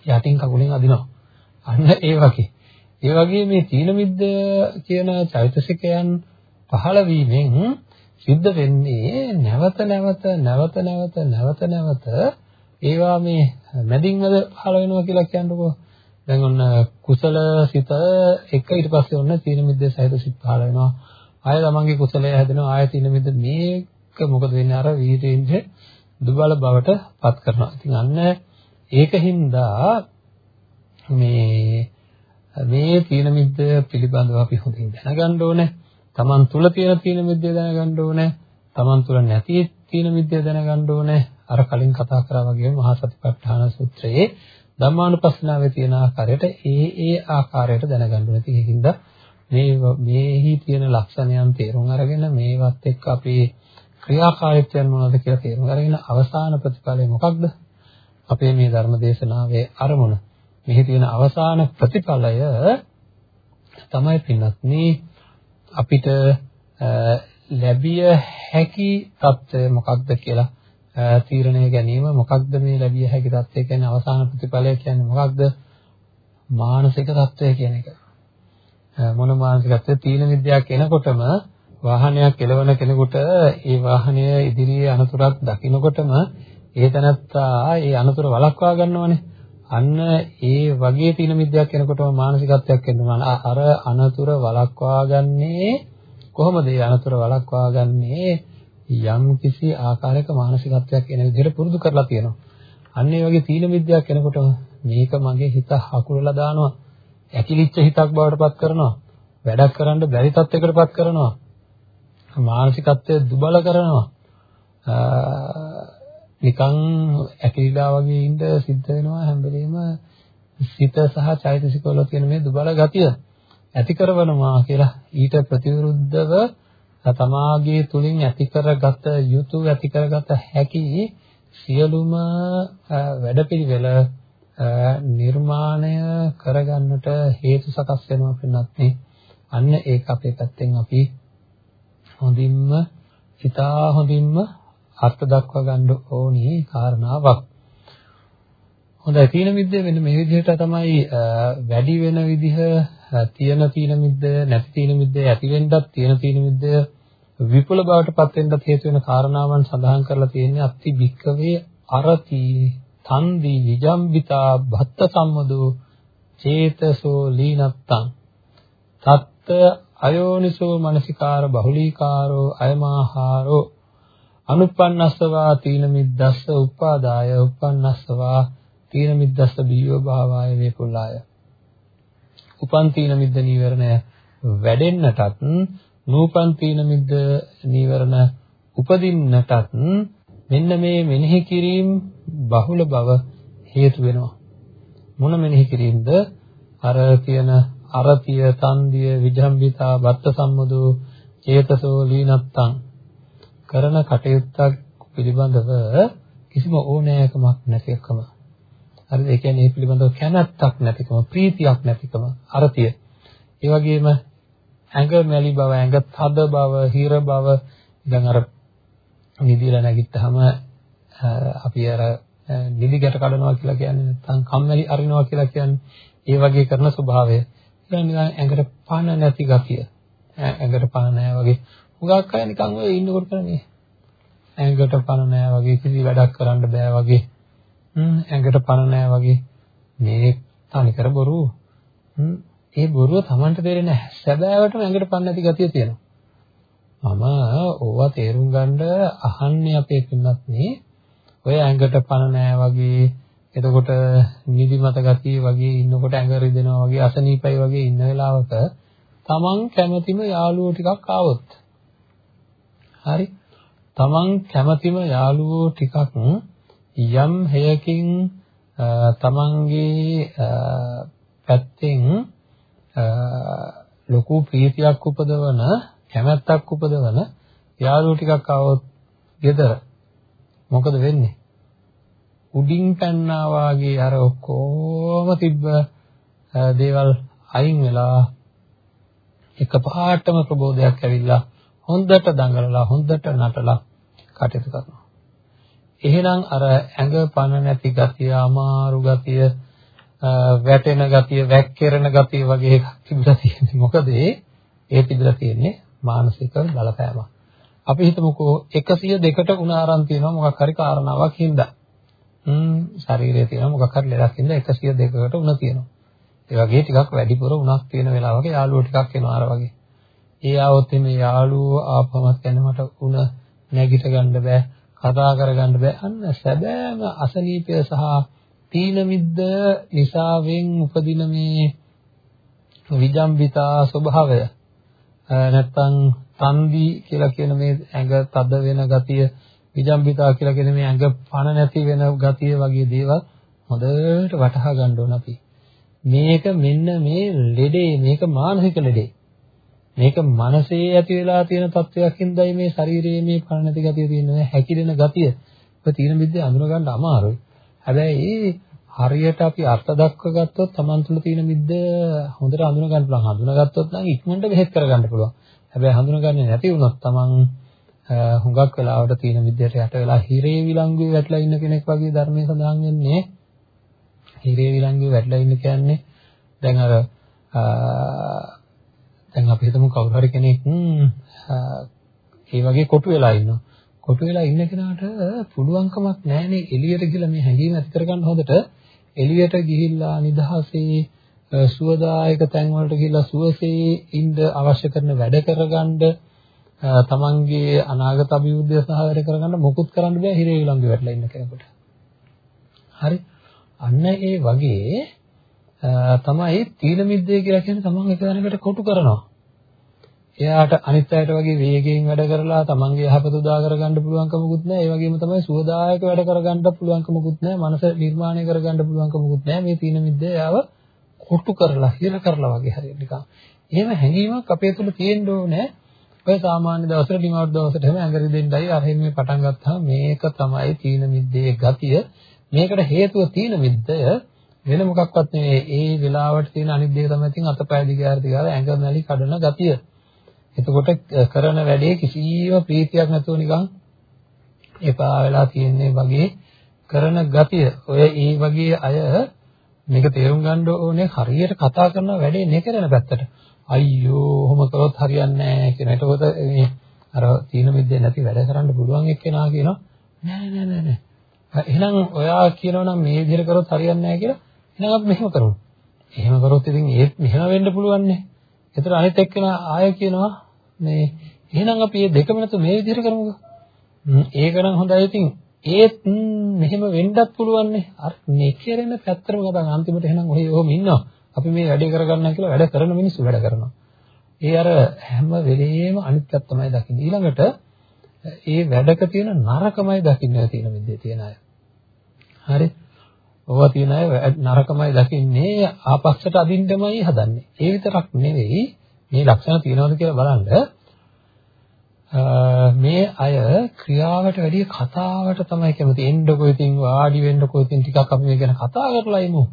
යටින් කකුලෙන් අදිනවා. අන්න ඒ වගේ. ඒ වගේ මේ තීන මිද්ද කියන චෛතසිකයන් පහළ වීමෙන් සිද්ධ වෙන්නේ නැවත නැවත නැවත නැවත නැවත නැවත ඒවා මේ මැදින් මැද පහළ වෙනවා කියලා කියන්නකෝ. දැන් ඔන්න කුසල සිත එක ඊට පස්සේ ඔන්න තීන මිද්ද සහිත සිත් පහළ වෙනවා. ආය තමන්ගේ කුසලය හැදෙනවා ආය තීන මිද්ද මේක මොකද වෙන්නේ අර වීර්යෙන්ද දුබල බවට පත් කරනවා. ඉතින් අන්න ඒකින්දා මේ මේ තීන මිද්ද පිළිබඳව අපි හොඳින් දැනගන්න ඕනේ. Taman තුල තියෙන තීන මිද්දේ දැනගන්න ඕනේ. Taman තුල නැති තීන මිද්දේ දැනගන්න ඕනේ. අර කලින් කතා කරා වගේ මහා සතිපට්ඨාන සූත්‍රයේ ධම්මානුපස්සනාවේ තියෙන ආකාරයට ඒ ඒ ආකාරයට දැනගන්න ඕනේ. ඉතින් ඒකින්ද මේ මේහි තියෙන ලක්ෂණයන් තේරුම් අරගෙන මේවත් එක්ක අපේ ක්‍රියාකාරීත්වයන් මොනවද කියලා තේරුම් අරගෙන අවසාන ප්‍රතිඵලය මොකක්ද? අපේ මේ ධර්ම දේශනාවේ අරමුණ. මෙහි තියෙන අවසාන ප්‍රතිඵලය තමයි පින්වත්නි අපිට ලැබිය හැකි తত্ত্বය මොකක්ද කියලා තීරණය ගැනීම මොකක්ද මේ ලැබිය හැකි தත්ත්වය කියන්නේ? අවසාන ප්‍රතිඵලය කියන්නේ මොකක්ද? මානසික தත්ත්වය කියන එක. මොන මානසිකත්වය තීන විද්‍යාවක් එනකොටම වාහනයක් එලවන කෙනෙකුට ඒ වාහනය ඉදිරියේ අනතුරක් දකිනකොටම ඒ තැනත්තා ඒ අනතුර වළක්වා ගන්නවනේ. අන්න ඒ වගේ තීන විද්‍යාවක් එනකොටම මානසිකත්වයක් එනවා අර අනතුර වළක්වා ගන්නේ කොහොමද? ඒ අනතුර වළක්වා ගන්නේ යම් කිසි ආකාරයක මානසිකත්වයක් එන විදිහට පුරුදු කරලා තියෙනවා. අන්න ඒ වගේ තීන විද්‍යාවක් එනකොට මේක මගේ හිත හකුරලා දානවා. ඇකිලිච්ච හිතක් බවට පත් කරනවා. වැඩක් කරන්න බැරි තත්යකට පත් කරනවා. මානසිකත්වය දුබල කරනවා. නිකන් ඇකිලිලා වගේ ඉඳ සිද්ධ වෙනවා හැම වෙලෙම සිත සහ චෛතසික වල තියෙන මේ දුබල ගතිය ඇති කරවනවා කියලා ඊට ප්‍රතිවිරුද්ධව තමාගේ තුලින් ඇති කරගත යුතු ඇති කරගත හැකි සියලුම වැඩපිළිවෙල නිර්මාණය කරගන්නට හේතු සකස් වෙනවා පින්නත් අන්න ඒක අපේ පැත්තෙන් අපි හොඳින්ම හිතා හොඳින්ම අර්ථ දක්වා ගන්න ඕනි කාරණාවක්. හොඳයි තීන මිද්දේ මෙන්න මේ විදිහට තමයි වැඩි වෙන විදිහ තියෙන තීන මිද්ද නැති තීන මිද්ද ඇති වෙන්නත් තියෙන තීන මිද්ද විපුල බවට පත් වෙන්නත් හේතු වෙන කාරණාවන් සඳහන් කරලා තියෙන්නේ අත්ති භික්කවේ අරති තන්දි විජම්බිතා භත්ත සම්මදෝ චේතසෝ ලීනත්තං. තත්ත අයෝනිසෝ මනසිකාර බහුලීකාරෝ අයමාහාරෝ. අනුප්පන්නස්සවා තීන මිද්දස්ස උපාදාය උප්පන්නස්සවා තීන මිද්දස්ස බියෝ භාවාය වේකුලාය උපන් තීන මිද්ද නීවරණය වැඩෙන්නටත් නූපන් තීන මිද්ද නීවරණ උපදින්නටත් මෙන්න මේ මෙනෙහි කිරීම බහුල බව හේතු වෙනවා. මොන මෙනෙහි කිරීමද? අර කියන අරතිය තන්දිය විජම්බිතා බත්ත සම්මුදෝ චේතසෝ ලීනත්තං කරන කටයුත්තක් පිළිබඳව කිසිම ඕනෑකමක් නැතිකම හරිද ඒ කියන්නේ ඒ පිළිබඳව කැමැත්තක් නැතිකම ප්‍රීතියක් නැතිකම අරතිය ඒ වගේම ඇඟ මැලි බව, ඇඟ තද බව, හිර බව දැන් අර නිදිලා නැගිට්ටාම අපි අර නිදි ගැට කඩනවා කියලා කියන්නේ නැත්නම් කම්මැලි අරිනවා කියලා කියන්නේ ඒ වගේ කරන ස්වභාවය. ඊළඟ ඇඟට පණ නැති ගතිය. ඇඟට පණ නැහැ වගේ. හුඟක් අය නිකන් ඔය ඉන්නකොට කරන්නේ. ඇඟට පණ නැහැ වගේ කිසි වැඩක් කරන්න බෑ වගේ. හ්ම් ඇඟට පණ නැහැ වගේ. මේ තනිකර බොරු. හ්ම් ඒ බොරුව Tamanට තේරෙන්නේ නැහැ. සැබෑවටම ඇඟට පන්න නැති ගතිය තියෙනවා. මම ඕවා තේරුම් ගන්න අහන්නේ අපේ පින්නත් නේ. ඔය ඇඟට පණ නැහැ වගේ එතකොට නිදිමත ගතිය වගේ ඉන්නකොට ඇඟ රිදෙනවා වගේ අසනීපයි වගේ ඉන්න වෙලාවක තමන් කැමතිම යාළුවෝ ටිකක් ආවොත් හරි තමන් කැමතිම යාළුවෝ ටිකක් යම් හේයකින් තමන්ගේ පැත්තෙන් ලොකු ප්‍රීතියක් උපදවන කැමැත්තක් උපදවන යාළුවෝ ටිකක් આવොත් ගෙදර මොකද වෙන්නේ? උඩින් පැන්නා වාගේ අර ඔක්කොම තිබ්බ දේවල් අයින් වෙලා එකපාරටම ප්‍රබෝධයක් ඇවිල්ලා හොඳට දඟලලා හොඳට නටලා කටයුතු කරනවා. එහෙනම් අර ඇඟ පන නැති ගතිය, අමාරු ගතිය, වැටෙන ගතිය, වැක්කිරෙන ගතිය වගේ එකක් තිබිලා තියෙන්නේ. මොකද ඒ තිබිලා තියෙන්නේ මානසික බලපෑමක්. අපි හිතමුකෝ 102කට උණ ආරම් තියෙනවා මොකක් හරි කාරණාවක් හින්දා. ම්ම් ශරීරයේ තියෙන මොකක් හරි ලෙඩක් හින්දා 102කට උණ තියෙනවා. ඒ වගේ ටිකක් වැඩිපුර උණක් තියෙන වෙලාවක යාළුවෝ ටිකක් එනවා අර වගේ. ඒ આવොත් එමේ යාළුවෝ ආපමත් කියන්නේ මට උණ නැගිට ගන්න බෑ. කතා කරගන්න බෑ. අන්න සැබෑම අසනීපය සහ තීන මිද්ද නිසාවෙන් උපදින මේ විජම්බිතා ස්වභාවය නැත්තම් තන්දි කියලා කියන මේ ඇඟ තද වෙන ගතිය විජම්බිතා කියලා කියන මේ ඇඟ පණ නැති වෙන ගතිය වගේ දේවල් හොඳට වටහා ගන්න ඕන අපි. මේක මෙන්න මේ ලෙඩේ මේක මානසික ලෙඩේ. මේක මනසේ ඇති වෙලා තියෙන තත්වයක් හින්දායි මේ ශරීරයේ මේ පණ නැති ගතිය තියෙන හැකිලෙන ගතිය. ඔය තීන විද්‍ය අඳුර ගන්න අමාරුයි. හැබැයි හරියට අපි අර්ථ දක්ව ගත්තොත් Taman තුල තියෙන මිද්ද හොඳට අඳුන ගන්න පුළුවන්. හඳුනාගත්තොත් නම් ඉක්මනට බෙහෙත් කරගන්න පුළුවන්. හැබැයි හඳුනගන්නේ නැති වුණොත් Taman හුඟක් වෙලාවට තියෙන මිද්දට යට වෙලා හිරේ විලංගුවේ වැටලා ඉන්න කෙනෙක් වගේ ධර්මයේ සඳහන් වෙන්නේ. හිරේ විලංගුවේ වැටලා ඉන්න කියන්නේ දැන් අර දැන් අපි හිතමු කවුරු හරි කෙනෙක් ඒ වගේ කොටු වෙලා ඉන්නවා. කොටු වෙලා ඉන්න කෙනාට පුළුවන්කමක් නැහැනේ එළියට ගිහලා මේ හැඟීම ඇති කරගන්න හොඳට එළියට ගිහිල්ලා නිදහසේ සුවදායක තැන් වලට ගිහිල්ලා සුවසේ ඉන්න අවශ්‍ය කරන වැඩ කරගන්න තමන්ගේ අනාගත අභිවෘද්ධිය සහ වැඩ කරගන්න මොකුත් කරන්න බෑ හිරේ ළඟ වැටලා ඉන්න කෙනෙකුට. හරි. අන්න ඒ වගේ තමයි තීන මිද්දේ කියලා කියන්නේ තමන් එක දැනකට කොටු කරනවා. එයාට අනිත් අයට වගේ වේගයෙන් වැඩ කරලා තමන්ගේ යහපත උදා කරගන්න පුළුවන්කමකුත් නැහැ. ඒ වගේම තමයි සුවදායක වැඩ කරගන්න පුළුවන්කමකුත් නැහැ. මනස නිර්මාණය කරගන්න පුළුවන්කමකුත් නැහැ. මේ තීන මිද්දේ එයාව කොටු කරලා හිර කරලා වගේ හරියට නිකන්. එහෙම හැඟීමක් අපේ තුල තියෙන්න ඕනේ. ඔය සාමාන්‍ය දවසට නිමවට් දවසට හැම ඇඟරි දෙන්නයි අර මේ පටන් ගත්තාම මේක තමයි තීන මිද්දේ ගතිය. මේකට හේතුව තීන මිද්දය වෙන මොකක්වත් නෙවෙයි. ඒ වෙලාවට තියෙන අනිත් දේ තමයි තින් අතපය දිගාර දිගාර ඇඟ මැලි කඩන ගතිය. එතකොට කරන වැඩේ කිසිම ප්‍රීතියක් නැතුව නිකන් එපා වෙලා තියෙන්නේ වගේ කරන ගතිය. ඔය ඒ වගේ අය මේක තේරුම් ගන්න ඕනේ හරියට කතා කරන වැඩේ නෙකරන පැත්තට. අයියෝ ඔහොම කරොත් හරියන්නේ නැහැ කියන. එතකොට මේ අර තීන මිද්දේ නැති වැඩ කරන්න පුළුවන් එක්කෙනා කියනවා නෑ නෑ නෑ නෑ. එහෙනම් ඔයා කියනවා නම් මේ විදිහට කරොත් හරියන්නේ නැහැ කියලා එහෙනම් අපි මෙහෙම කරමු. එහෙම කරොත් ඉතින් ඒත් මෙහෙම වෙන්න පුළුවන් නේ. ඒතර අනිත් එක්කෙනා ආය කියනවා මේ එහෙනම් අපි මේ දෙකම නැතු මේ විදිහට කරමුකෝ. ඒක නම් හොඳයි ඉතින් ඒත් මෙහෙම වෙන්නත් පුළුවන් නේ. අර නෙකරෙන පැත්තරම ගතන් අන්තිමට එහෙනම් ඔය ඔහොම ඉන්නවා. අපි මේ වැඩේ කරගන්න කියලා වැඩ කරන මිනිස්සු වැඩ කරනවා. ඒ අර හැම වෙලෙම අනිත් පැත්ත තමයි දකින්නේ. ඊළඟට ඒ වැඩක තියෙන නරකමයි දකින්න තියෙන විදිහේ තියෙන අය. හරි. ඕවා තියෙන අය නරකමයි දකින්නේ ආපස්සට අදින්නමයි හදන්නේ. ඒ විතරක් නෙවෙයි මේ ලක්ෂණ තියෙනවද කියලා බලන්න මේ අය ක්‍රියාවට වැඩිය කතාවට තමයි කැමති. එන්නකො ඉතින් වාඩි වෙන්නකො ඉතින් ටිකක් අපි මේ ගැන කතා කරලා ඉමු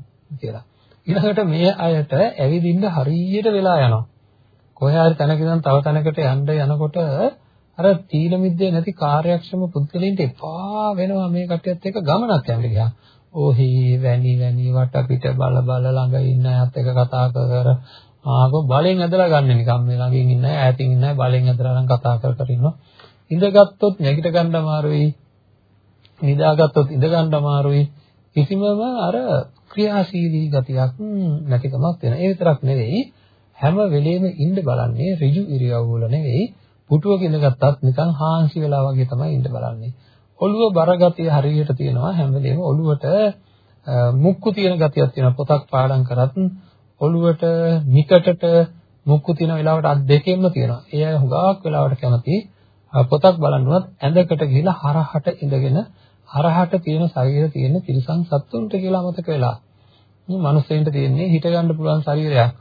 කියලා. ඊළඟට මේ අයට ඇවිදින්න හරියට වෙලා යනවා. කොහේ හරි තැනක ඉඳන් තව තැනකට යන්න යනකොට අර තීන මිද්දේ නැති කාර්යක්ෂම පුද්ගලයින්ට එපා වෙනවා මේ කට්ටියත් එක්ක ගමනක් යන්න ගියා. ඔහි වැනි වැනි වටපිට බල බල ළඟ ඉන්න අයත් එක්ක කතා කර ආගො බලෙන් ඇදලා ගන්න නිකන් මේ ළඟින් ඉන්න අය ඈතින් ඉන්න අය බලෙන් ඇදලා නම් කතා කර කර ඉන්නවා. ඉඳගත්තුත් නැගිට ගන්න අමාරුයි. නිදාගත්තොත් ඉඳ ගන්න අමාරුයි. කිසිමම අර ක්‍රියාශීලී ගතියක් නැතිකමක් වෙන. ඒ විතරක් නෙවෙයි හැම වෙලෙම ඉන්න බලන්නේ ඍජු ඉරියව් වල නෙවෙයි පුටුවක ඉඳගත්තත් නිකන් හාන්සි වෙලා වගේ තමයි ඉන්න බලන්නේ. ඔළුව බර ගතිය හරියට තියෙනවා හැම වෙලෙම ඔළුවට මුක්කු තියෙන ගතියක් තියෙනවා. පොතක් පාඩම් කරත් ඔළුවට නිකටට මුක්කු තියෙන වෙලාවට අත් දෙකෙන්ම තියෙනවා. ඒ අය හුඟක් වෙලාවට කැමති පොතක් බලන්නවත් ඇඳකට ගිහිලා හරහට ඉඳගෙන හරහට තියෙන ශරීරය තියෙන තිරිසන් සත්තුන්ට කියලා මතක වෙලා. මනුස්සයින්ට තියෙන්නේ හිට ගන්න පුළුවන් ශරීරයක්.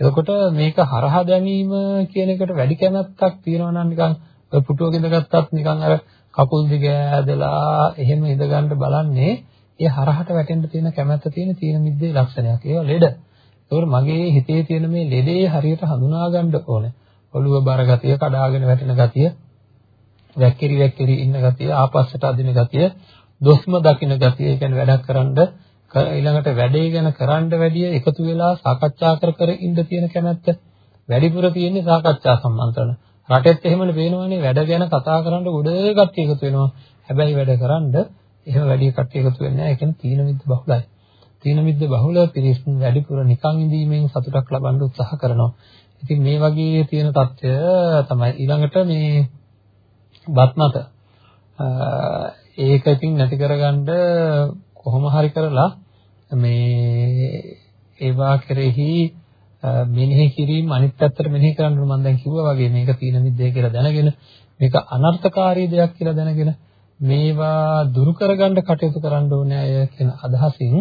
එතකොට මේක හරහා දැමීම කියන එකට වැඩි කැමැත්තක් තියෙනවා නම් නිකන් ඔය පුටුවක ඉඳගත්තත් නිකන් අර කකුල් දිග ඇදලා එහෙම ඉඳ ගන්න බලන්නේ ඒ හරහට වැටෙන්න තියෙන කැමැත්ත තියෙන තීන මිද්දේ ලක්ෂණයක්. ඒවා ලෙඩ. ඒකෝර මගේ හිතේ තියෙන මේ ලෙඩේ හරියට හඳුනා ගන්න ඕනේ. ඔළුව බර ගතිය, කඩාගෙන වැටෙන ගතිය, වැක්කිරි වැක්කිරි ඉන්න ගතිය, ආපස්සට අදින ගතිය, දොස්ම දකින්න ගතිය, ඒ කියන්නේ වැඩක් කරන්න ඊළඟට වැඩේ ගැන කරන්න වැඩිය එකතු වෙලා සාකච්ඡා කර කර ඉන්න තියෙන කැමැත්ත වැඩිපුර තියෙන්නේ සාකච්ඡා සම්මන්ත්‍රණ. රටෙත් එහෙමනේ පේනවනේ වැඩ ගැන කතා කරන්න ගොඩ කට්ටිය එකතු වෙනවා. හැබැයි වැඩ කරන්න එහෙම වැඩි කට්ටිය එකතු වෙන්නේ නැහැ. ඒ කියන්නේ තීන මිද්ද බහුලයි. තීන මිද්ද බහුල පිරිස් වැඩිපුර නිකන් ඉඳීමෙන් සතුටක් ලබන්න උත්සාහ කරනවා. ඉතින් මේ වගේ තියෙන தත්ත්වය තමයි ඊළඟට මේ බත් මත ඒක ඉතින් නැති කරගන්න කොහොම හරි කරලා මේ ඒවා කෙරෙහි මෙනෙහි කිරීම අනිත් පැත්තට මෙනෙහි කරන්න මම දැන් කිව්වා වගේ මේක තීන මිද්දේ කියලා දැනගෙන මේක අනර්ථකාරී දෙයක් කියලා දැනගෙන මේවා දුරු කරගන්න කටයුතු කරන්න ඕනේ අය කියන අදහසින්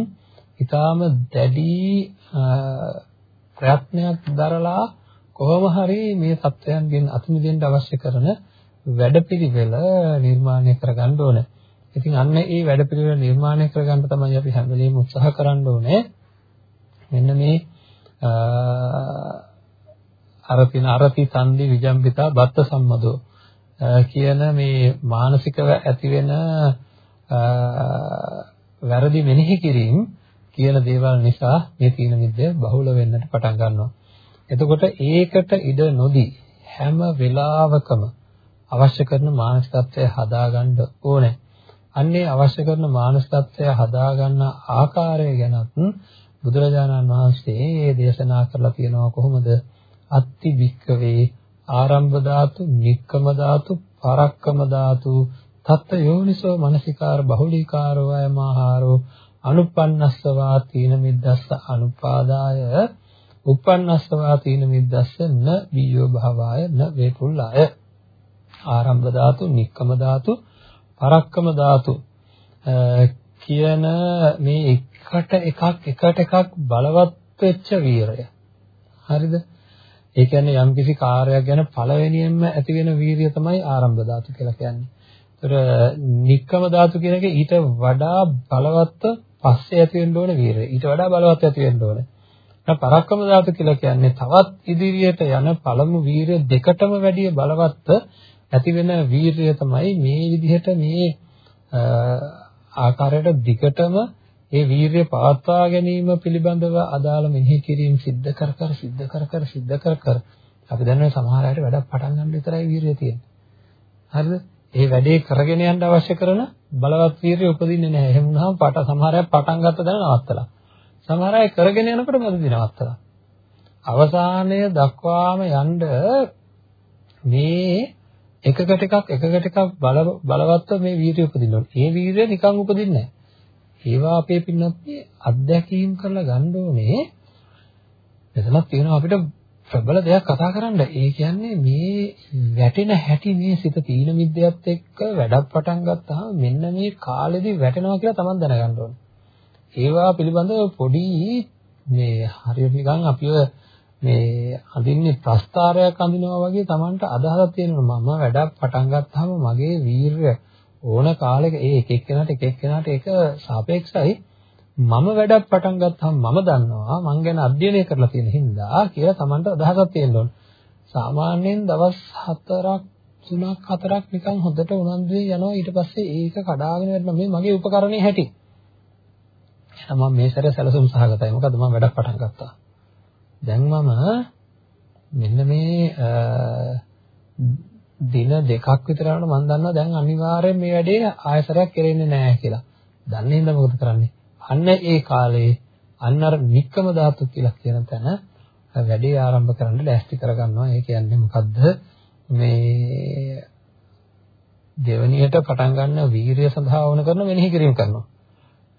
ඊටාම දැඩි ප්‍රයත්නයක් දරලා කොහොම හරි මේ සත්‍යයන්ගෙන් අතුමිදෙන්න අවශ්‍ය කරන වැඩපිළිවෙල නිර්මාණය කරගන්න ඕනේ. ඉතින් අන්න ඒ වැඩපිළිවෙල නිර්මාණය කරගන්න තමයි අපි හැම වෙලෙම උත්සාහ කරන්න ඕනේ. මෙන්න මේ අර තින අරති තන්දි විජම්බිතා බත්ත සම්මදෝ කියන මේ මානසිකව ඇති වෙන වැරදි මෙනෙහි කිරීම කියන දේවල් නිසා මේ තීන මිද්ද බහුල වෙන්නට පටන් ගන්නවා. එතකොට ඒකට ඉඩ නොදී හැම වෙලාවකම අවශ්‍ය කරන මානසිකත්වය හදාගන්න ඕනේ. අන්නේ අවශ්‍ය කරන මානසිකත්වය හදාගන්න ආකාරය ගැනත් බුදුරජාණන් වහන්සේ දේශනා කරලා තියෙනවා කොහොමද? අත්ති භික්කවේ ආරම්භ ධාතු, නික්කම ධාතු, පරක්කම ධාතු, තත්ත යෝනිසෝ මනසිකාර බහුලීකාරෝ අයමහාරෝ අනුපන්නස්සවා තීන මිද්දස්ස අනුපාදාය උපන්නස්සවා තීන මිද්දස්ස න බියෝ භාවාය න වේපුල්ලාය ආරම්භ ධාතු, නික්කම ධාතු, පරක්කම ධාතු කියන මේ එකට එකක් එකට එකක් බලවත් වෙච්ච වීරය. හරිද? ඒ කියන්නේ යම්කිසි කාර්යයක් ගැන පළවෙනියෙන්ම ඇති වෙන වීරිය තමයි ආරම්භ ධාතු කියලා කියන්නේ. ඒතර නික්කම ධාතු කියන එක ඊට වඩා බලවත් පස්සේ ඇති වෙන්න ඕන වීරිය. ඊට වඩා බලවත් ඇති වෙන්න ඕනේ. දැන් පරක්කම ධාතු කියලා කියන්නේ තවත් ඉදිරියට යන පළමු වීරිය දෙකටම වැඩිය බලවත් ඇති වෙන වීරිය තමයි මේ විදිහට මේ ආකාරයට දිගටම ඒ වීරිය පවත්වා ගැනීම පිළිබඳව අදාළ මෙනෙහි කිරීම සිද්ධ කර කර සිද්ධ කර කර සිද්ධ කර කර අපි දන්නේ සමහර අයට වැඩක් පටන් ගන්න විතරයි වීරිය තියෙන්නේ. හරිද? ඒ වැඩේ කරගෙන යන්න අවශ්‍ය කරන බලවත් වීරිය උපදින්නේ නැහැ. එහෙම වුණාම පට සමහර අය පටන් ගත්ත දැන නවත්තලා. සමහර අය කරගෙන යනකොට මැදදී නවත්තලා. අවසානය දක්වාම යන්න මේ එකකට එකක් එකකට එකක් බල බලවත්ව මේ වීරිය උපදින්න ඕනේ. ඒ වීරිය නිකන් උපදින්නේ නැහැ. ඒවා අපේ පින්නත් අත්දැකීම් කරලා ගන්න ඕනේ. එතනක් තියෙනවා අපිට ප්‍රබල දෙයක් කතා කරන්න. ඒ කියන්නේ මේ වැටෙන හැටි මේ සිත තීන මිද්දයත් එක්ක වැඩක් පටන් ගත්තාම මෙන්න මේ කාලෙදි වැටෙනවා කියලා Taman දැනගන්න ඕනේ. ඒවා පිළිබඳව පොඩි මේ හරියට නිකන් අපිව මේ අඳින්නේ ප්‍රස්තාරයක් අඳිනවා වගේ Tamanට අදහසක් තියෙනවා මම වැඩක් පටන් ගත්තාම මගේ වීරය ඕන කාලෙක ඒ එක එක්කෙනාට එක එක්කෙනාට ඒක සාපේක්ෂයි. මම වැඩක් පටන් ගත්තාම මම දන්නවා මං ගැන අධ්‍යයනය කරලා තියෙන හින්දා කියලා Tamanට අදහසක් තියෙන්න ඕන. සාමාන්‍යයෙන් දවස් 4ක් 3ක් 4ක් නිකන් හොඳට උනන්දුවේ යනවා. ඊට පස්සේ ඒක කඩාගෙන යනවා. මේ මගේ උපකරණේ හැටි. එහෙනම් මම මේ සැරේ සැලසුම් සහගතයි. මොකද මම වැඩක් පටන් ගත්තා. දැන් මම මෙන්න මේ දින දෙකක් විතර යනකොට මම දන්නවා දැන් අනිවාර්යෙන් මේ වැඩේ ආයතරයක් කෙරෙන්නේ නැහැ කියලා. දන්නේ නැඳ මොකද කරන්නේ? අන්න ඒ කාලේ අන්න අර නික්කම ධාතු කියලා කියන තැන වැඩේ ආරම්භ කරන්න ලෑස්ති කරගන්නවා. ඒ කියන්නේ මොකද්ද? මේ දෙවණියට පටන් ගන්න වීරිය සඳහා වුණ කරන මෙනෙහි කිරීම කරනවා.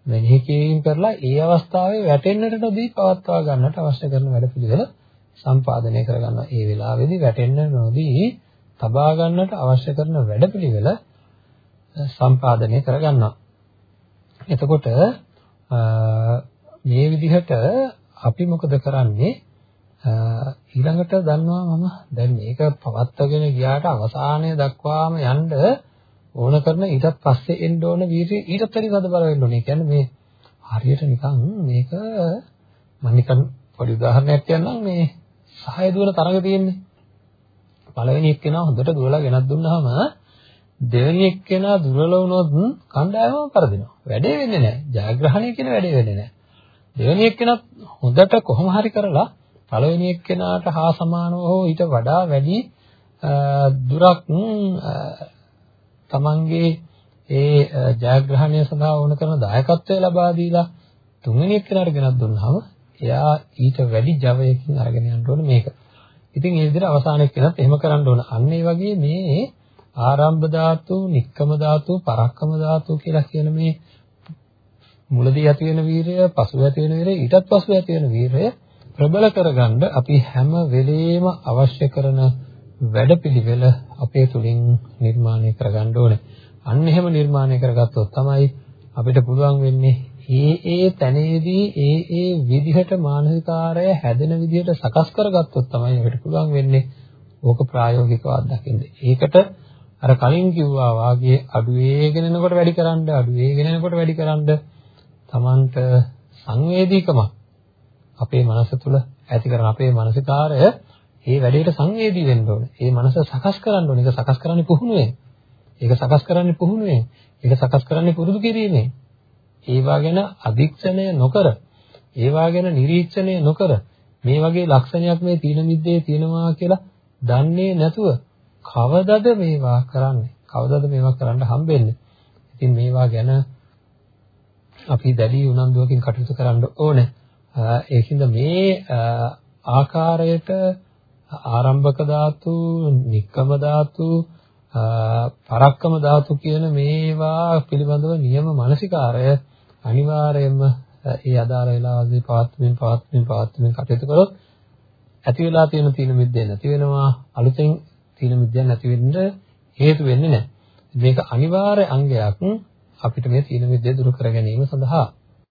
මෙනෙහි කිරීම කරලා ඒ අවස්ථාවේ වැටෙන්නට නොදී පවත්වා ගන්නට අවශ්‍ය කරන වැඩපිළිවෙල සම්පාදනය කරගන්නවා. ඒ වෙලාවේදී වැටෙන්න නොදී තබා ගන්නට අවශ්‍ය කරන වැඩපිළිවෙල සම්පාදනය කරගන්නවා. එතකොට මේ විදිහට අපි මොකද කරන්නේ ඊළඟට දන්නවා මම දැන් මේක පවත්වාගෙන ගියාට අවසානය දක්වාම යන්න ඕන කරන ඊටත් පස්සේ එන්න ඕන වීර්යය ඊටත් වැඩි තද බල වෙන්න ඕනේ. කියන්නේ මේ හරියට නිකන් මේක මම නිකන් පොඩි උදාහරණයක් කියන්නම් මේ සහය දුවන තරඟ තියෙන්නේ. පළවෙනි එක්කෙනා හොඳට දුවලා ගෙනත් දුන්නාම දෙවෙනි එක්කෙනා දුර්වල වුණොත් කණ්ඩායමම පරදිනවා. වැඩේ වෙන්නේ නැහැ. ජයග්‍රහණය කියන වැඩේ වෙන්නේ නැහැ. දෙවෙනි එක්කෙනත් හොඳට කොහොම හරි කරලා පළවෙනි එක්කෙනාට හා සමානව හෝ ඊට වඩා වැඩි දුරක් තමන්ගේ ඒ ජයග්‍රහණය සඳහා වුණ කරන දායකත්වය ලබා දීලා තුන්වෙනි එක්කෙනාට ගෙනත් දුන්නාම එයා ඊට වැඩි ජවයකින් අරගෙන යන්න ඕනේ මේක. ඉතින් ඒ විදිහට අවසාන එක්කෙනත් එහෙම කරන්න ඕන. අන්න ඒ වගේ මේ ආරම්භ ධාතු, නික්කම ධාතු, පරක්කම ධාතු කියලා කියන මේ මුලදී ඇති වෙන වීරය, පසුව ඇති වෙන වීරය, ඊටත් පසුව ඇති වෙන වීරය ප්‍රබල කරගන්න අපි හැම වෙලේම අවශ්‍ය කරන වැඩපිළිවෙල අපේ තුලින් නිර්මාණය කරගන්න ඕනේ. අන්න එහෙම නිර්මාණය කරගත්තොත් තමයි අපිට පුළුවන් වෙන්නේ ඒ ඒ තැනේදී ඒ ඒ විදිහට මානසිකාරය හැදෙන විදිහට සකස් කරගත්තොත් තමයි අපිට පුළුවන් වෙන්නේ ඕක ප්‍රායෝගිකව අත්දකින්න. ඒකට අර කලින් කිව්වා වාගේ අඩු වේගෙන යනකොට වැඩි කරන්න අඩු වේගෙන යනකොට වැඩි කරන්න Tamanට සංවේදීකමක් අපේ මනස තුල ඇති කරන අපේ මානසිකාරය ඒ වැඩේට සංවේදී වෙන්න ඕනේ. ඒ මනස සකස් කරන්න ඕනේ. ඒක සකස් කරන්නේ පුහුණුවෙන්. ඒක සකස් කරන්නේ පුහුණුවෙන්. ඒක සකස් කරන්නේ පුරුදු කිරීමෙන්. ඒවා ගැන අධික්ෂණය නොකර, ඒවා ගැන නිරීක්ෂණය නොකර මේ වගේ ලක්ෂණයක් මේ තීන මිද්දේ තියෙනවා කියලා දන්නේ නැතුව කවදද මේවා කරන්නේ? කවදද මේවා කරන්න හම්බෙන්නේ? ඉතින් මේවා ගැන අපි දැඩි උනන්දුවකින් කටයුතු කරන්න ඕනේ. ඒකින්ද මේ ආකාරයට ආරම්භක ධාතු, නික්කම ධාතු, පරක්කම ධාතු කියන මේවා පිළිබඳව නියම මානසිකාරය අනිවාර්යයෙන්ම ඒ අදාළ වෙලාවදී පවත්වමින් පවත්වමින් පවත්වමින් කටයුතු කරොත් ඇති වෙලා තියෙන තීන මිද්දේ නැති වෙනවා අලුතෙන් තීන මිද්දයක් නැති වෙන්න හේතු වෙන්නේ නැහැ. මේක අනිවාර්ය අංගයක් අපිට මේ තීන මිද්දේ දුරු කර ගැනීම සඳහා